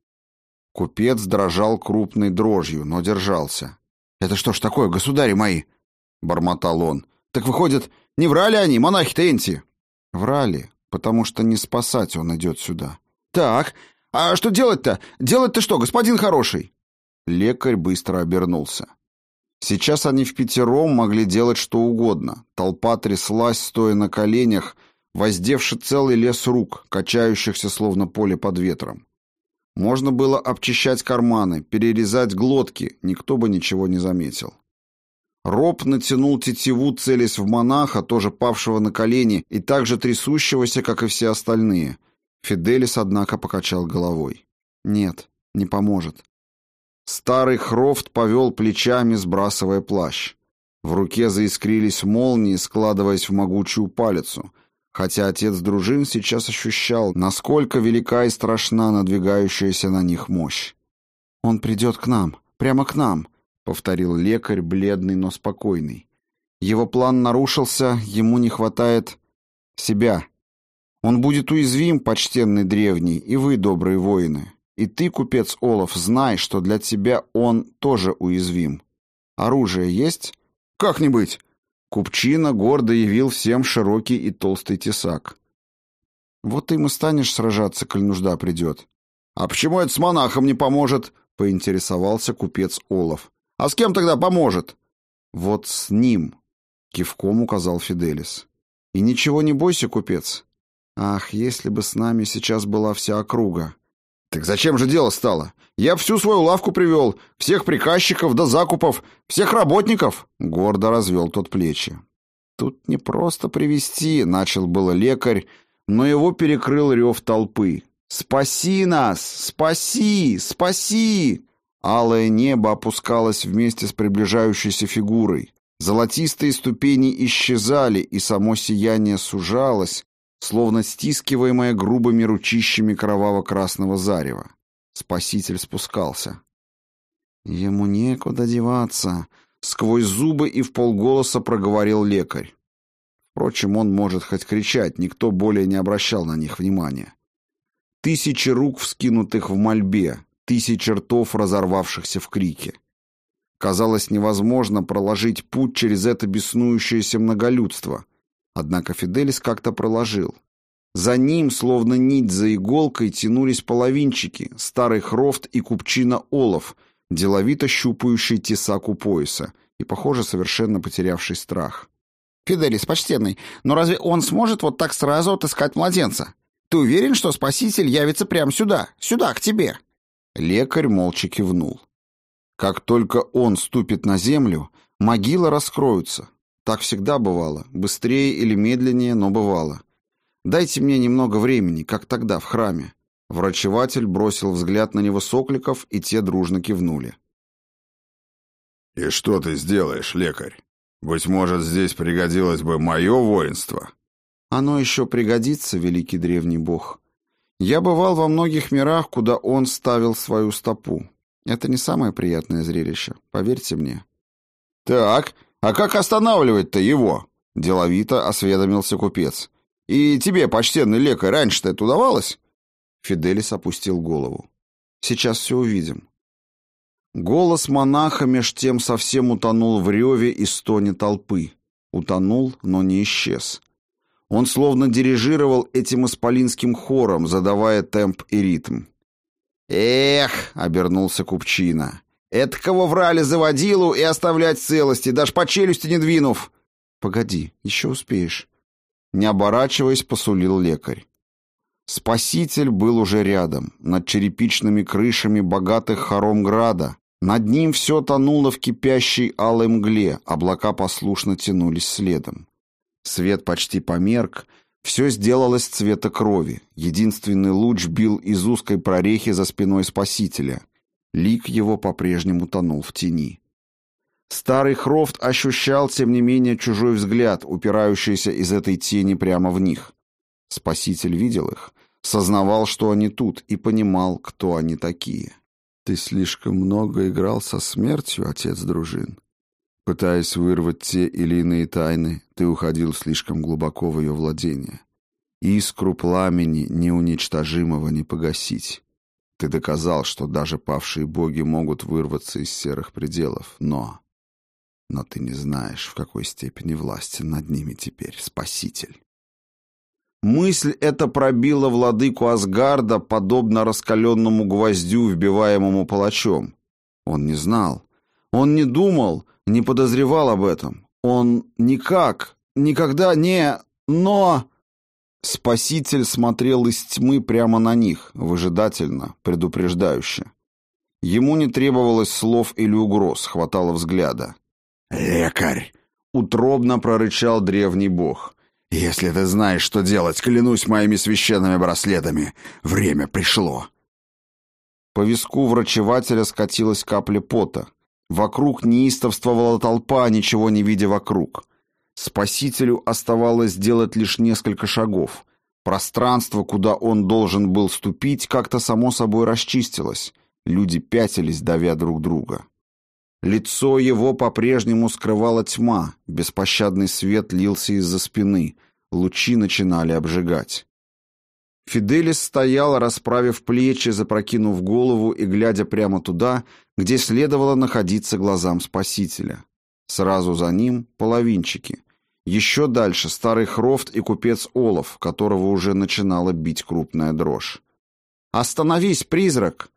Купец дрожал крупной дрожью, но держался. «Это что ж такое, государи мои?» — бормотал он. «Так выходит, не врали они, монахи Тенти? Врали, потому что не спасать он идет сюда. Так, а что делать-то? Делать-то что, господин хороший? Лекарь быстро обернулся. Сейчас они в пятером могли делать что угодно. Толпа тряслась, стоя на коленях, воздевши целый лес рук, качающихся словно поле под ветром. Можно было обчищать карманы, перерезать глотки, никто бы ничего не заметил. Роб натянул тетиву, целясь в монаха, тоже павшего на колени и также трясущегося, как и все остальные. Фиделис, однако, покачал головой. «Нет, не поможет». Старый Хрофт повел плечами, сбрасывая плащ. В руке заискрились молнии, складываясь в могучую палицу, хотя отец дружин сейчас ощущал, насколько велика и страшна надвигающаяся на них мощь. «Он придет к нам, прямо к нам», повторил лекарь, бледный, но спокойный. Его план нарушился, ему не хватает себя. Он будет уязвим, почтенный древний, и вы, добрые воины. И ты, купец Олаф, знай, что для тебя он тоже уязвим. Оружие есть? Как не быть? Купчина гордо явил всем широкий и толстый тесак. Вот ты им и станешь сражаться, коль нужда придет. А почему это с монахом не поможет? Поинтересовался купец Олаф. А с кем тогда поможет? Вот с ним, кивком указал Фиделис. И ничего не бойся, купец. Ах, если бы с нами сейчас была вся округа. Так зачем же дело стало? Я всю свою лавку привел, всех приказчиков до закупов, всех работников, гордо развел тот плечи. Тут не просто привести, начал было лекарь, но его перекрыл рев толпы. Спаси нас, спаси, спаси! Алое небо опускалось вместе с приближающейся фигурой. Золотистые ступени исчезали, и само сияние сужалось, словно стискиваемое грубыми ручищами кроваво-красного зарева. Спаситель спускался. «Ему некуда деваться», — сквозь зубы и в полголоса проговорил лекарь. Впрочем, он может хоть кричать, никто более не обращал на них внимания. Тысячи рук, вскинутых в мольбе, тысячи ртов, разорвавшихся в крике. Казалось невозможно проложить путь через это беснующееся многолюдство. Однако Фиделис как-то проложил. За ним, словно нить за иголкой, тянулись половинчики, старый хрофт и купчина Олов, деловито щупающий тесак у пояса и, похоже, совершенно потерявший страх. «Фиделис, почтенный, но разве он сможет вот так сразу отыскать младенца? Ты уверен, что Спаситель явится прямо сюда, сюда, к тебе?» Лекарь молча кивнул. Как только он ступит на землю, могилы раскроются. Так всегда бывало, быстрее или медленнее, но бывало. Дайте мне немного времени, как тогда в храме. Врачеватель бросил взгляд на него сокликов, и те дружно кивнули. «И что ты сделаешь, лекарь? Быть может, здесь пригодилось бы мое воинство?» «Оно еще пригодится, великий древний бог. Я бывал во многих мирах, куда он ставил свою стопу. Это не самое приятное зрелище, поверьте мне. Так, а как останавливать-то его? Деловито осведомился купец. И тебе, почтенный лекарь, раньше-то это удавалось? Фиделис опустил голову. Сейчас все увидим. Голос монаха меж тем совсем утонул в реве и стоне толпы. Утонул, но не исчез. Он словно дирижировал этим исполинским хором, задавая темп и ритм. «Эх!» — обернулся Купчина. «Это кого врали заводилу и оставлять целости, даже по челюсти не двинув!» «Погоди, еще успеешь». Не оборачиваясь, посулил лекарь. Спаситель был уже рядом, над черепичными крышами богатых хоромграда. Над ним все тонуло в кипящей алой мгле, облака послушно тянулись следом. Свет почти померк, все сделалось цвета крови. Единственный луч бил из узкой прорехи за спиной спасителя. Лик его по-прежнему тонул в тени. Старый Хрофт ощущал, тем не менее, чужой взгляд, упирающийся из этой тени прямо в них. Спаситель видел их, сознавал, что они тут, и понимал, кто они такие. «Ты слишком много играл со смертью, отец дружин», Пытаясь вырвать те или иные тайны, ты уходил слишком глубоко в ее владение. Искру пламени неуничтожимого не погасить. Ты доказал, что даже павшие боги могут вырваться из серых пределов, но... Но ты не знаешь, в какой степени властен над ними теперь Спаситель. Мысль эта пробила владыку Асгарда, подобно раскаленному гвоздю, вбиваемому палачом. Он не знал, он не думал, не подозревал об этом. Он никак, никогда не... Но... Спаситель смотрел из тьмы прямо на них, выжидательно, предупреждающе. Ему не требовалось слов или угроз, хватало взгляда. «Лекарь!» — утробно прорычал древний бог. «Если ты знаешь, что делать, клянусь моими священными браслетами, время пришло!» По виску врачевателя скатилась капля пота. Вокруг неистовствовала толпа, ничего не видя вокруг. Спасителю оставалось сделать лишь несколько шагов. Пространство, куда он должен был ступить, как-то само собой расчистилось. Люди пятились, давя друг друга. Лицо его по-прежнему скрывала тьма, беспощадный свет лился из-за спины, лучи начинали обжигать. Фиделис стоял, расправив плечи, запрокинув голову и глядя прямо туда, где следовало находиться глазам Спасителя. Сразу за ним половинчики. Еще дальше старый Хрофт и купец Олов, которого уже начинала бить крупная дрожь. «Остановись, призрак!»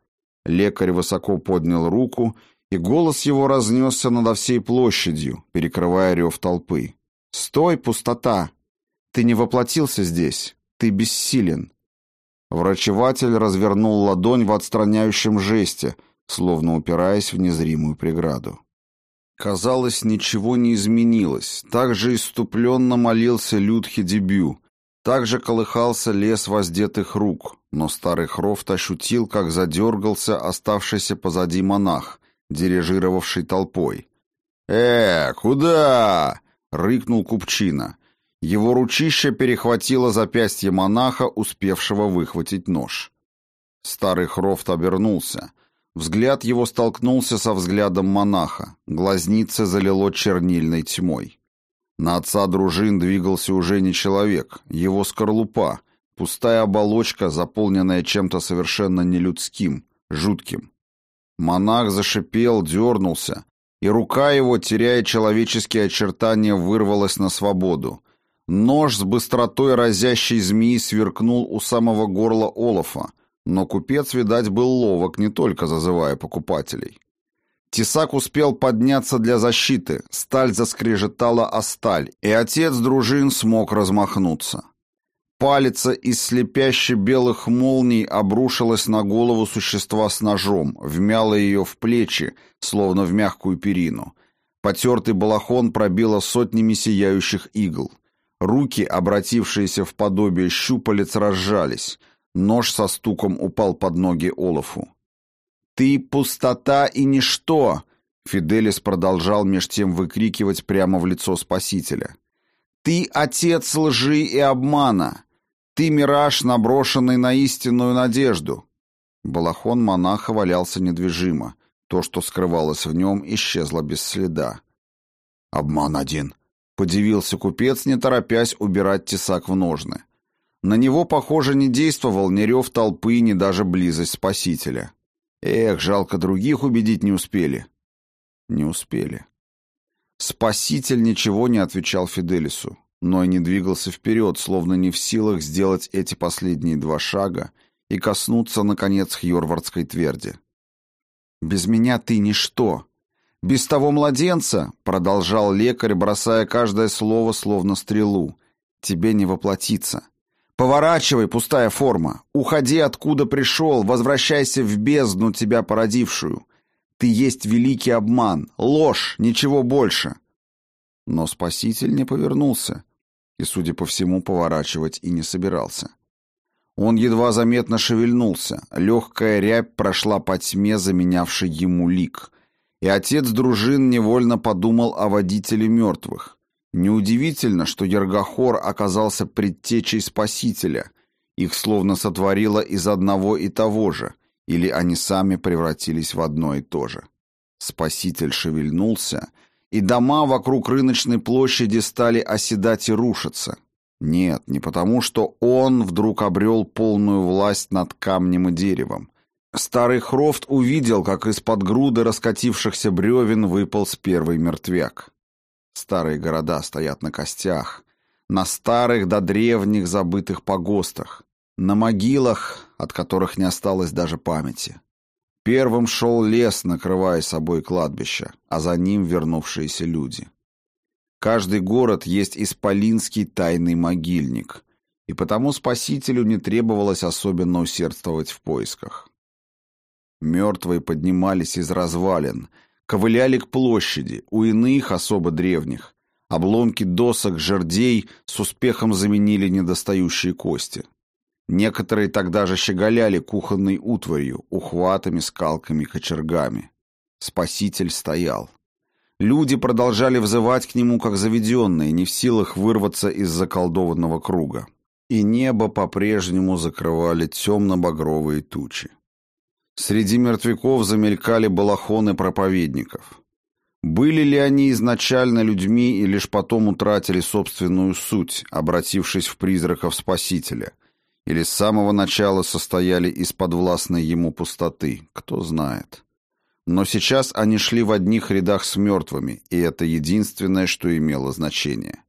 Лекарь высоко поднял руку, и голос его разнесся над всей площадью, перекрывая рев толпы. «Стой, пустота! Ты не воплотился здесь, ты бессилен!» Врачеватель развернул ладонь в отстраняющем жесте, словно упираясь в незримую преграду. Казалось, ничего не изменилось. Так же иступленно молился Людхи Дебю, так же колыхался лес воздетых рук, но старый Хрофт ощутил, как задергался оставшийся позади монах, дирижировавший толпой. «Э, куда?» — рыкнул Купчина. Его ручище перехватило запястье монаха, успевшего выхватить нож. Старый Хрофт обернулся. Взгляд его столкнулся со взглядом монаха. Глазницы залило чернильной тьмой. На отца дружин двигался уже не человек, его скорлупа, пустая оболочка, заполненная чем-то совершенно нелюдским, жутким. Монах зашипел, дернулся, и рука его, теряя человеческие очертания, вырвалась на свободу. Нож с быстротой разящей змеи сверкнул у самого горла Олафа, но купец, видать, был ловок, не только зазывая покупателей. Тесак успел подняться для защиты, сталь заскрежетала о сталь, и отец дружин смог размахнуться. Палица из слепяще белых молний обрушилась на голову существа с ножом, вмяла ее в плечи, словно в мягкую перину. Потертый балахон пробило сотнями сияющих игл. Руки, обратившиеся в подобие щупалец, разжались — Нож со стуком упал под ноги Олафу. «Ты пустота и ничто!» Фиделис продолжал меж тем выкрикивать прямо в лицо Спасителя. «Ты отец лжи и обмана! Ты мираж, наброшенный на истинную надежду!» Балахон монаха валялся недвижимо. То, что скрывалось в нем, исчезло без следа. «Обман один!» — подивился купец, не торопясь убирать тесак в ножны. На него, похоже, не действовал ни рев толпы, ни даже близость спасителя. Эх, жалко, других убедить не успели. Не успели. Спаситель ничего не отвечал Фиделису, но и не двигался вперед, словно не в силах сделать эти последние два шага и коснуться, наконец, Хьорвардской тверди. «Без меня ты ничто. Без того младенца», — продолжал лекарь, бросая каждое слово, словно стрелу, — «тебе не воплотиться. Поворачивай, пустая форма. Уходи, откуда пришел, возвращайся в бездну, тебя породившую. Ты есть великий обман, ложь, ничего больше. Но спаситель не повернулся и, судя по всему, поворачивать и не собирался. Он едва заметно шевельнулся, легкая рябь прошла по тьме, заменявшей ему лик, и отец дружин невольно подумал о водителе мертвых. Неудивительно, что Ергохор оказался предтечей Спасителя. Их словно сотворило из одного и того же, или они сами превратились в одно и то же. Спаситель шевельнулся, и дома вокруг рыночной площади стали оседать и рушиться. Нет, не потому, что он вдруг обрел полную власть над камнем и деревом. Старый Хрофт увидел, как из-под груды раскатившихся бревен выполз первый мертвяк. Старые города стоят на костях, на старых до древних забытых погостах, на могилах, от которых не осталось даже памяти. Первым шел лес, накрывая собой кладбище, а за ним вернувшиеся люди. Каждый город есть исполинский тайный могильник, и потому спасителю не требовалось особенно усердствовать в поисках. Мертвые поднимались из развалин — ковыляли к площади, у иных, особо древних. Обломки досок, жердей с успехом заменили недостающие кости. Некоторые тогда же щеголяли кухонной утварью, ухватами, скалками, кочергами. Спаситель стоял. Люди продолжали взывать к нему, как заведенные, не в силах вырваться из заколдованного круга. И небо по-прежнему закрывали темно-багровые тучи. Среди мертвяков замелькали балахоны проповедников. Были ли они изначально людьми и лишь потом утратили собственную суть, обратившись в призраков Спасителя, или с самого начала состояли из подвластной ему пустоты, кто знает. Но сейчас они шли в одних рядах с мертвыми, и это единственное, что имело значение.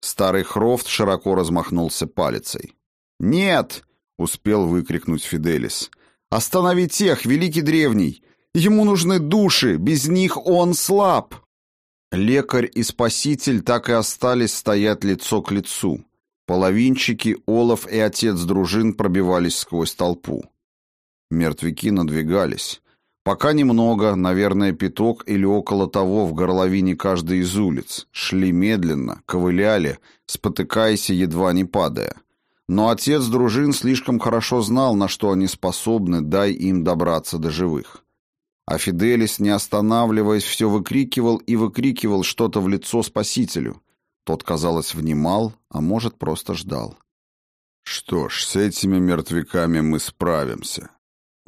Старый Хрофт широко размахнулся палицей. «Нет!» — успел выкрикнуть Фиделис. Останови тех, великий древний! Ему нужны души, без них он слаб!» Лекарь и спаситель так и остались стоять лицо к лицу. Половинчики, Олаф и отец дружин пробивались сквозь толпу. Мертвяки надвигались. Пока немного, наверное, пяток или около того в горловине каждой из улиц. Шли медленно, ковыляли, спотыкаясь и едва не падая. Но отец дружин слишком хорошо знал, на что они способны, дай им добраться до живых. А Фиделис, не останавливаясь, все выкрикивал и выкрикивал что-то в лицо спасителю. Тот, казалось, внимал, а может, просто ждал. «Что ж, с этими мертвяками мы справимся.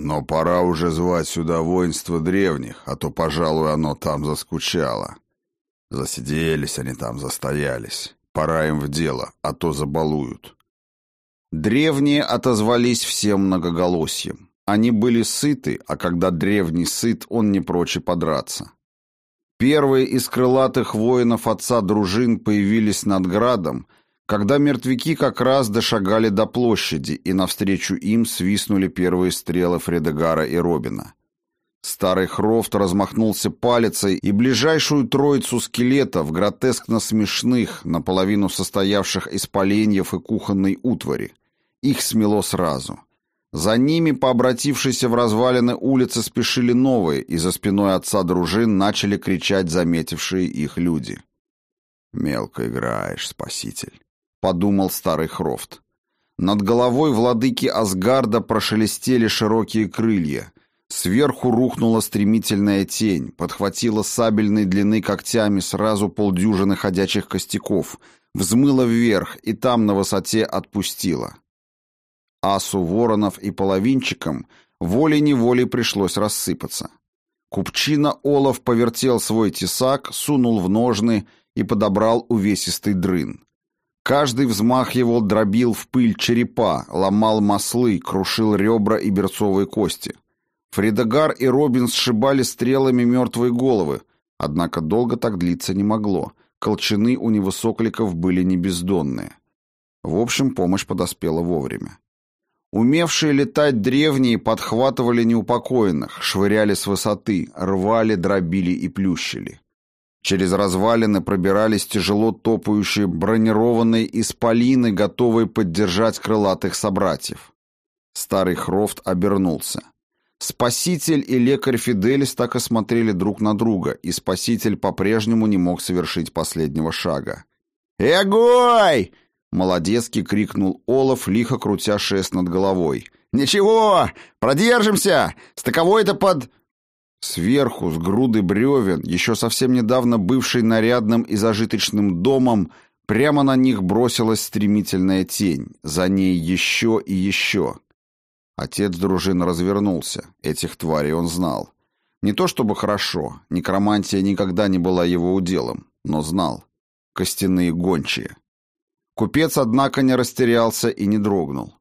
Но пора уже звать сюда воинство древних, а то, пожалуй, оно там заскучало. Засиделись они там, застоялись. Пора им в дело, а то забалуют». Древние отозвались всем многоголосием. Они были сыты, а когда древний сыт, он не прочь подраться. Первые из крылатых воинов отца дружин появились над градом, когда мертвяки как раз дошагали до площади, и навстречу им свистнули первые стрелы Фредегара и Робина. Старый Хрофт размахнулся палицей, и ближайшую троицу скелетов, гротескно смешных, наполовину состоявших из поленьев и кухонной утвари, их смело сразу. За ними, по обратившейся в развалины улицы, спешили новые, и за спиной отца дружин начали кричать заметившие их люди. «Мелко играешь, спаситель», — подумал старый Хрофт. Над головой владыки Асгарда прошелестели широкие крылья. Сверху рухнула стремительная тень, подхватила сабельной длины когтями сразу полдюжины ходячих костяков, взмыла вверх и там на высоте отпустила. Асу Воронов и половинчикам волей-неволей пришлось рассыпаться. Купчина Олов повертел свой тесак, сунул в ножны и подобрал увесистый дрын. Каждый взмах его дробил в пыль черепа, ломал маслы, крушил ребра и берцовые кости. Фридагар и Робин сшибали стрелами мертвые головы, однако долго так длиться не могло. Колчаны у невысокликов были не бездонные. В общем, помощь подоспела вовремя. Умевшие летать древние подхватывали неупокоенных, швыряли с высоты, рвали, дробили и плющили. Через развалины пробирались тяжело топающие бронированные исполины, готовые поддержать крылатых собратьев. Старый Хрофт обернулся. Спаситель и лекарь Фиделис так и смотрели друг на друга, и спаситель по-прежнему не мог совершить последнего шага. «Эгой!» Молодецкий крикнул Олаф, лихо крутя шест над головой. «Ничего! Продержимся! Стыковой-то под...» Сверху, с груды бревен, еще совсем недавно бывший нарядным и зажиточным домом, прямо на них бросилась стремительная тень, за ней еще и еще. Отец дружины развернулся, этих тварей он знал. Не то чтобы хорошо, некромантия никогда не была его уделом, но знал. Костяные гончие. Купец, однако, не растерялся и не дрогнул.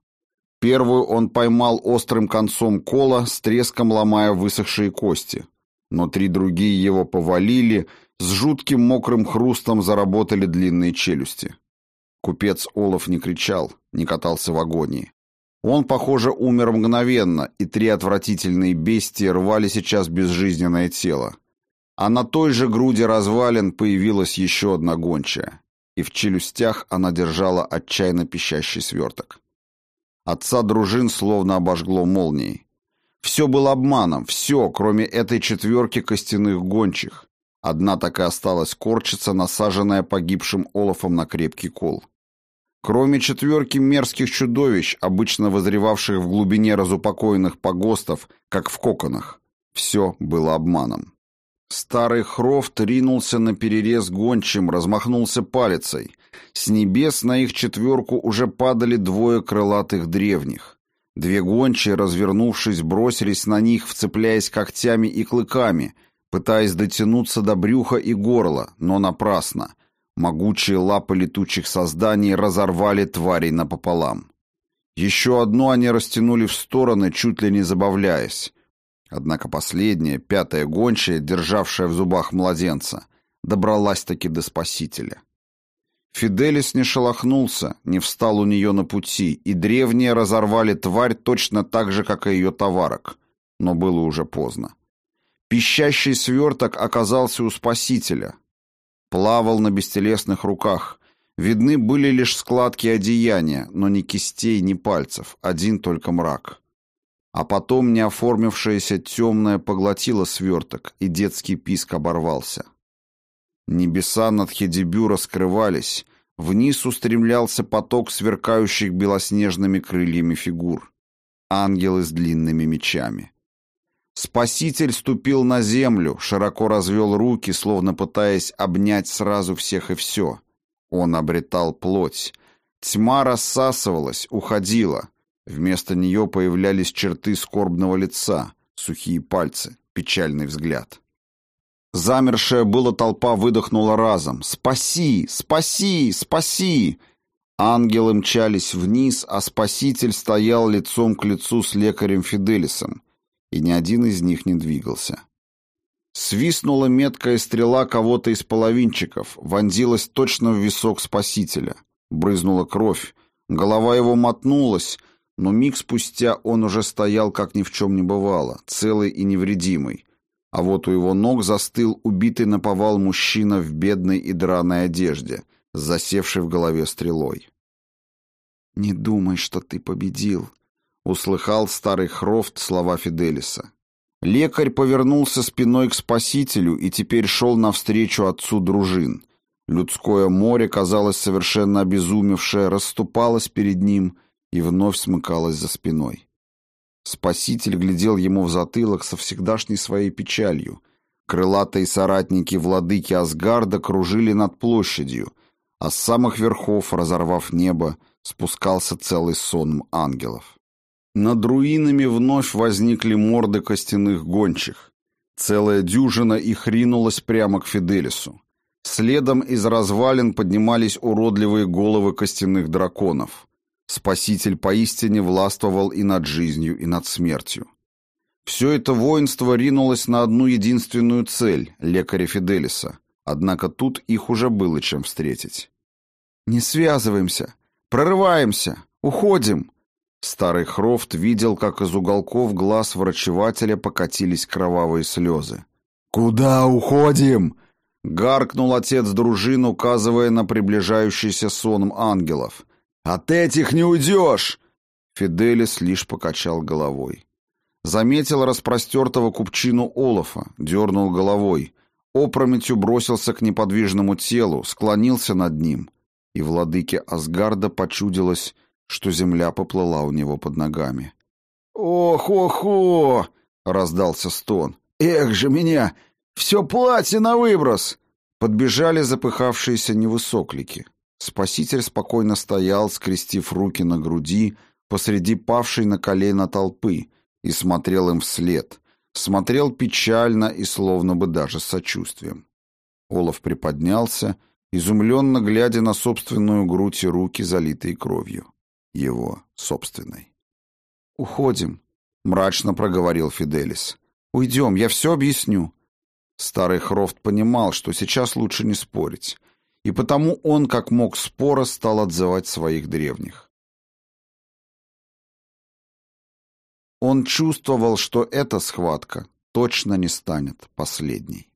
Первую он поймал острым концом кола, с треском ломая высохшие кости. Но три другие его повалили, с жутким мокрым хрустом заработали длинные челюсти. Купец Олаф не кричал, не катался в агонии. Он, похоже, умер мгновенно, и три отвратительные бестии рвали сейчас безжизненное тело. А на той же груди развалин появилась еще одна гончая и в челюстях она держала отчаянно пищащий сверток. Отца дружин словно обожгло молнией. Все было обманом, все, кроме этой четверки костяных гончих. Одна так и осталась корчиться, насаженная погибшим Олафом на крепкий кол. Кроме четверки мерзких чудовищ, обычно возревавших в глубине разупокоенных погостов, как в коконах, все было обманом. Старый Хрофт ринулся на перерез гончим, размахнулся палицей. С небес на их четверку уже падали двое крылатых древних. Две гончие, развернувшись, бросились на них, вцепляясь когтями и клыками, пытаясь дотянуться до брюха и горла, но напрасно. Могучие лапы летучих созданий разорвали тварей напополам. Еще одну они растянули в стороны, чуть ли не забавляясь. Однако последняя, пятая гончая, державшая в зубах младенца, добралась-таки до спасителя. Фиделис не шелохнулся, не встал у нее на пути, и древние разорвали тварь точно так же, как и ее товарок. Но было уже поздно. Пищащий сверток оказался у спасителя. Плавал на бестелесных руках. Видны были лишь складки одеяния, но ни кистей, ни пальцев, один только мрак. А потом неоформившаяся темная поглотила сверток, и детский писк оборвался. Небеса над Хедебю раскрывались, вниз устремлялся поток сверкающих белоснежными крыльями фигур. Ангелы с длинными мечами. Спаситель ступил на землю, широко развел руки, словно пытаясь обнять сразу всех и все. Он обретал плоть. Тьма рассасывалась, уходила. Вместо нее появлялись черты скорбного лица, сухие пальцы, печальный взгляд. Замершая была толпа выдохнула разом. «Спаси! Спаси! Спаси!» Ангелы мчались вниз, а Спаситель стоял лицом к лицу с лекарем Фиделисом, и ни один из них не двигался. Свистнула меткая стрела кого-то из половинчиков, вонзилась точно в висок Спасителя. Брызнула кровь, голова его мотнулась, но миг спустя он уже стоял, как ни в чем не бывало, целый и невредимый, а вот у его ног застыл убитый наповал мужчина в бедной и драной одежде, засевший в голове стрелой. «Не думай, что ты победил», — услыхал старый Хрофт слова Фиделиса. Лекарь повернулся спиной к спасителю и теперь шел навстречу отцу дружин. Людское море, казалось совершенно обезумевшее, расступалось перед ним и вновь смыкалось за спиной. Спаситель глядел ему в затылок со всегдашней своей печалью. Крылатые соратники владыки Асгарда кружили над площадью, а с самых верхов, разорвав небо, спускался целый сон ангелов. Над руинами вновь возникли морды костяных гончих. Целая дюжина их ринулась прямо к Фиделису. Следом из развалин поднимались уродливые головы костяных драконов. Спаситель поистине властвовал и над жизнью, и над смертью. Все это воинство ринулось на одну единственную цель — лекаря Фиделиса. Однако тут их уже было чем встретить. «Не связываемся! Прорываемся! Уходим!» Старый Хрофт видел, как из уголков глаз врачевателя покатились кровавые слезы. «Куда уходим?» — гаркнул отец дружин, указывая на приближающийся сон ангелов. От этих не уйдешь!» Фиделис лишь покачал головой. Заметил распростертого купчину Олафа, дернул головой, опрометью бросился к неподвижному телу, склонился над ним, и владыке Асгарда почудилось, что земля поплыла у него под ногами. «Ох-ох-ох!» — раздался стон. «Эх же меня! Все платье на выброс!» Подбежали запыхавшиеся невысоклики. Спаситель спокойно стоял, скрестив руки на груди, посреди павшей на колено толпы, и смотрел им вслед. Смотрел печально и словно бы даже с сочувствием. Олаф приподнялся, изумленно глядя на собственную грудь и руки, залитые кровью. Его собственной. «Уходим», — мрачно проговорил Фиделис. «Уйдем, я все объясню». Старый Хрофт понимал, что сейчас лучше не спорить и потому он, как мог споро, стал отзывать своих древних. Он чувствовал, что эта схватка точно не станет последней.